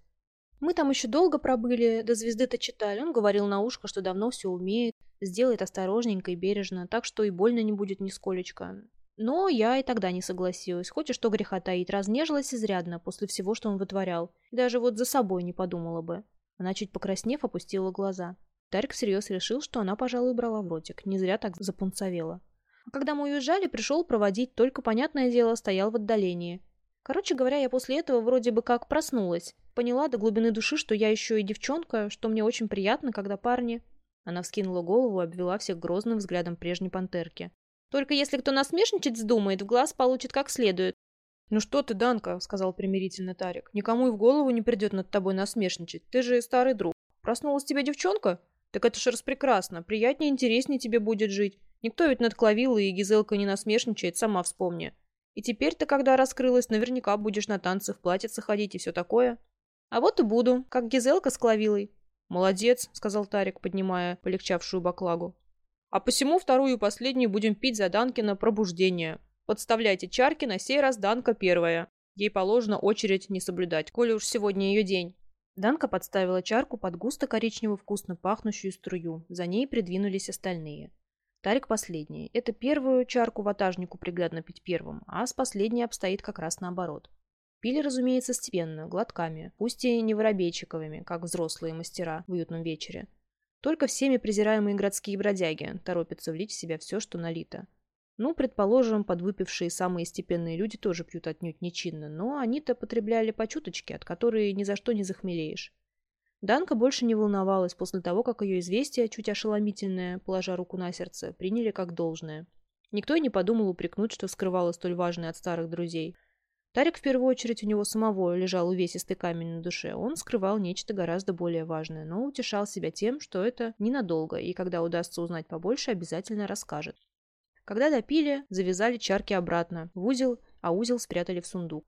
Мы там еще долго пробыли, до звезды-то читали. Он говорил на ушко, что давно все умеет, сделает осторожненько и бережно, так что и больно не будет нисколечко. Но я и тогда не согласилась, хоть и что греха таить, разнежилась изрядно после всего, что он вытворял. даже вот за собой не подумала бы. Она, чуть покраснев, опустила глаза. Тарик всерьез решил, что она, пожалуй, брала в ротик. Не зря так запунцовела. А когда мы уезжали, пришел проводить, только, понятное дело, стоял в отдалении. Короче говоря, я после этого вроде бы как проснулась. Поняла до глубины души, что я еще и девчонка, что мне очень приятно, когда парни... Она вскинула голову и обвела всех грозным взглядом прежней пантерки. «Только если кто насмешничать вздумает, в глаз получит как следует». «Ну что ты, Данка», — сказал примирительно Тарик. «Никому и в голову не придет над тобой насмешничать. Ты же старый друг. Проснулась тебе девчонка? Так это ж распрекрасно. Приятнее и интереснее тебе будет жить. Никто ведь над Клавилой и Гизелкой не насмешничает, сама вспомни. И теперь ты, когда раскрылась, наверняка будешь на танцы в платьице ходить и все такое. А вот и буду, как Гизелка с Клавилой. Молодец, сказал Тарик, поднимая полегчавшую баклагу. А посему вторую и последнюю будем пить за Данкина пробуждение. Подставляйте чарки, на сей раз Данка первая. Ей положено очередь не соблюдать, коли уж сегодня ее день. Данка подставила чарку под густо коричневую вкусно пахнущую струю. За ней придвинулись остальные. Тарик последний. Это первую чарку ватажнику приглядно пить первым, а с последней обстоит как раз наоборот. Пили, разумеется, степенно, глотками, пусть и не воробейчиковыми, как взрослые мастера в уютном вечере. Только всеми презираемые городские бродяги торопятся влить в себя все, что налито. Ну, предположим, подвыпившие самые степенные люди тоже пьют отнюдь нечинно, но они-то потребляли по чуточке, от которой ни за что не захмелеешь. Данка больше не волновалась после того, как ее известие, чуть ошеломительное, положа руку на сердце, приняли как должное. Никто и не подумал упрекнуть, что скрывала столь важное от старых друзей – Тарик в первую очередь у него самого лежал увесистый камень на душе. Он скрывал нечто гораздо более важное, но утешал себя тем, что это ненадолго, и когда удастся узнать побольше, обязательно расскажет. Когда допили, завязали чарки обратно, в узел, а узел спрятали в сундук.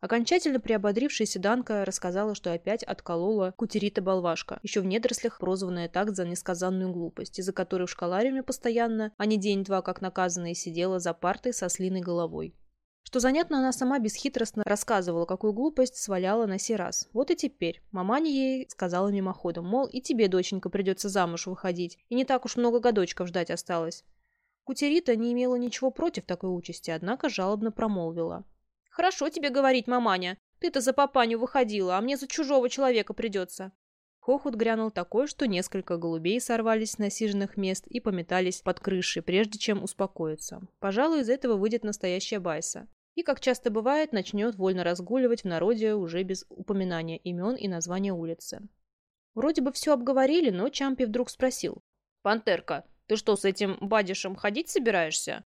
Окончательно приободрившаяся Данка рассказала, что опять отколола кутерита-болвашка, еще в недорослях прозванная так за несказанную глупость, из-за которой в школариуме постоянно, а не день-два как наказанная, сидела за партой со слиной головой. Что занятно, она сама бесхитростно рассказывала, какую глупость сваляла на сей раз. Вот и теперь. Маманя ей сказала мимоходом, мол, и тебе, доченька, придется замуж выходить, и не так уж много годочков ждать осталось. Кутерита не имела ничего против такой участи, однако жалобно промолвила. «Хорошо тебе говорить, маманя. Ты-то за папаню выходила, а мне за чужого человека придется». Хохот грянул такой, что несколько голубей сорвались с насиженных мест и пометались под крышей, прежде чем успокоиться. Пожалуй, из этого выйдет настоящая байса. И, как часто бывает, начнет вольно разгуливать в народе уже без упоминания имен и названия улицы. Вроде бы все обговорили, но Чампи вдруг спросил. «Пантерка, ты что, с этим бадишем ходить собираешься?»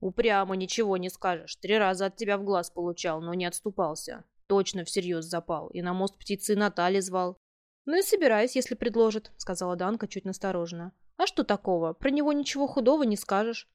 «Упрямо ничего не скажешь. Три раза от тебя в глаз получал, но не отступался. Точно всерьез запал. И на мост птицы Натали звал. «Ну и собираюсь, если предложит», — сказала Данка чуть настороженно. «А что такого? Про него ничего худого не скажешь».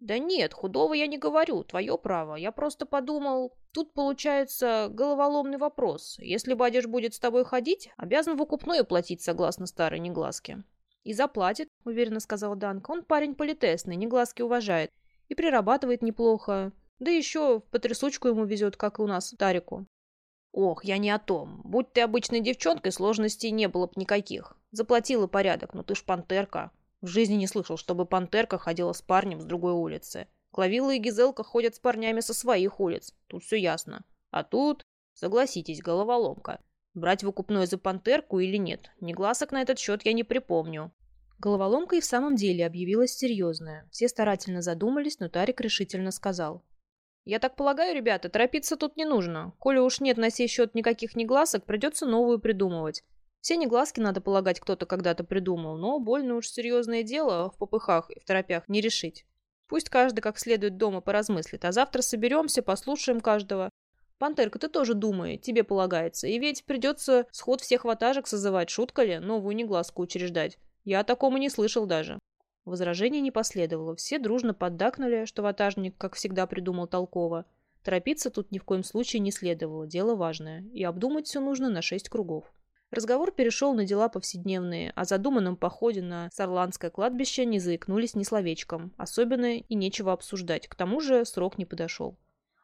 «Да нет, худого я не говорю, твое право. Я просто подумал, тут получается головоломный вопрос. Если Бадиш будет с тобой ходить, обязан выкупную платить согласно старой негласке». «И заплатит», — уверенно сказала Данка. «Он парень политесный, негласки уважает. И прирабатывает неплохо. Да еще в потрясучку ему везет, как и у нас, Тарику. Ох, я не о том. Будь ты обычной девчонкой, сложностей не было бы никаких. Заплатила порядок, но ты ж пантерка. В жизни не слышал, чтобы пантерка ходила с парнем с другой улицы. Клавила и Гизелка ходят с парнями со своих улиц. Тут все ясно. А тут, согласитесь, головоломка. Брать выкупной за пантерку или нет? Негласок на этот счет я не припомню. Головоломка и в самом деле объявилась серьезная. Все старательно задумались, но Тарик решительно сказал. Я так полагаю, ребята, торопиться тут не нужно. Коли уж нет на сей счет никаких негласок, придется новую придумывать. Все негласки, надо полагать, кто-то когда-то придумал, но больно уж серьезное дело в попыхах и в торопях не решить. Пусть каждый как следует дома поразмыслит, а завтра соберемся, послушаем каждого. Пантерка, ты тоже думай, тебе полагается. И ведь придется сход всех ватажек созывать, шутка ли, новую негласку учреждать. Я о таком и не слышал даже. Возражений не последовало. Все дружно поддакнули, что ватажник, как всегда, придумал толково. Торопиться тут ни в коем случае не следовало, дело важное, и обдумать все нужно на шесть кругов. Разговор перешел на дела повседневные, о задуманном походе на Сарландское кладбище не заикнулись ни словечком. Особенно и нечего обсуждать, к тому же срок не подошел.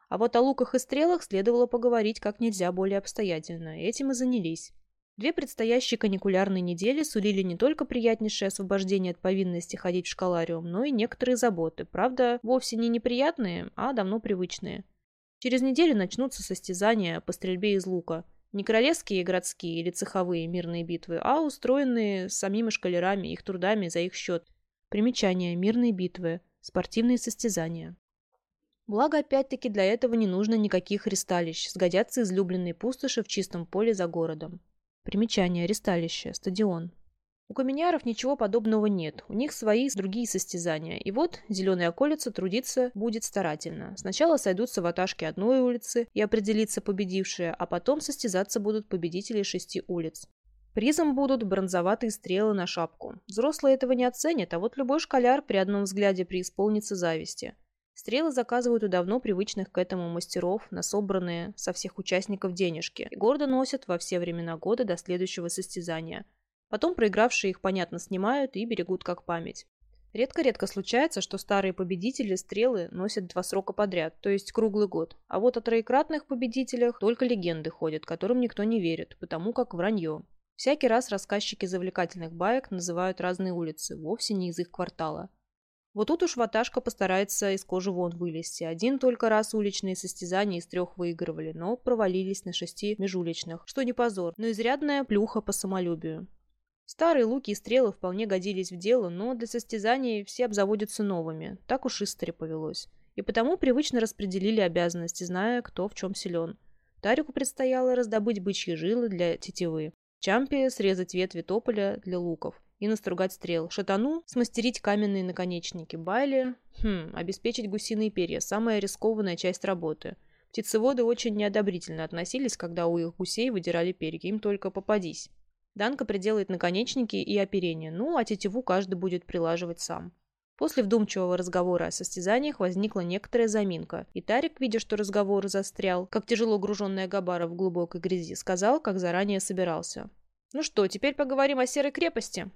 А вот о луках и стрелах следовало поговорить как нельзя более обстоятельно, этим и занялись. Две предстоящие каникулярные недели сулили не только приятнейшее освобождение от повинности ходить в школариум, но и некоторые заботы, правда, вовсе не неприятные, а давно привычные. Через неделю начнутся состязания по стрельбе из лука. Не королевские городские или цеховые мирные битвы, а устроенные самими шкалерами, их трудами за их счет. Примечание. Мирные битвы. Спортивные состязания. Благо, опять-таки, для этого не нужно никаких ристалищ, сгодятся излюбленные пустоши в чистом поле за городом. Примечание. Ресталище. Стадион. У каменяров ничего подобного нет. У них свои другие состязания. И вот зеленая околица трудиться будет старательно. Сначала сойдутся ваташки одной улицы и определится победившая, а потом состязаться будут победители шести улиц. Призом будут бронзоватые стрелы на шапку. Взрослые этого не оценят, а вот любой школяр при одном взгляде преисполнится зависти. Стрелы заказывают у давно привычных к этому мастеров на собранные со всех участников денежки и гордо носят во все времена года до следующего состязания. Потом проигравшие их, понятно, снимают и берегут как память. Редко-редко случается, что старые победители стрелы носят два срока подряд, то есть круглый год. А вот о троекратных победителях только легенды ходят, которым никто не верит, потому как вранье. Всякий раз рассказчики завлекательных баек называют разные улицы, вовсе не из их квартала. Вот тут уж ваташка постарается из кожи вон вылезти. Один только раз уличные состязания из трех выигрывали, но провалились на шести межуличных, что не позор, но изрядная плюха по самолюбию. Старые луки и стрелы вполне годились в дело, но для состязаний все обзаводятся новыми. Так уж истори повелось. И потому привычно распределили обязанности, зная, кто в чем силен. Тарику предстояло раздобыть бычьи жилы для тетивы, Чампе срезать ветви тополя для луков, и настругать стрел. Шатану смастерить каменные наконечники. Байли, хм, обеспечить гусиные перья. Самая рискованная часть работы. Птицеводы очень неодобрительно относились, когда у их гусей выдирали перья. Им только попадись. Данка приделает наконечники и оперение, ну а тетиву каждый будет прилаживать сам. После вдумчивого разговора о состязаниях возникла некоторая заминка, и Тарик, видя, что разговор застрял, как тяжело груженная габара в глубокой грязи, сказал, как заранее собирался. «Ну что, теперь поговорим о Серой крепости?»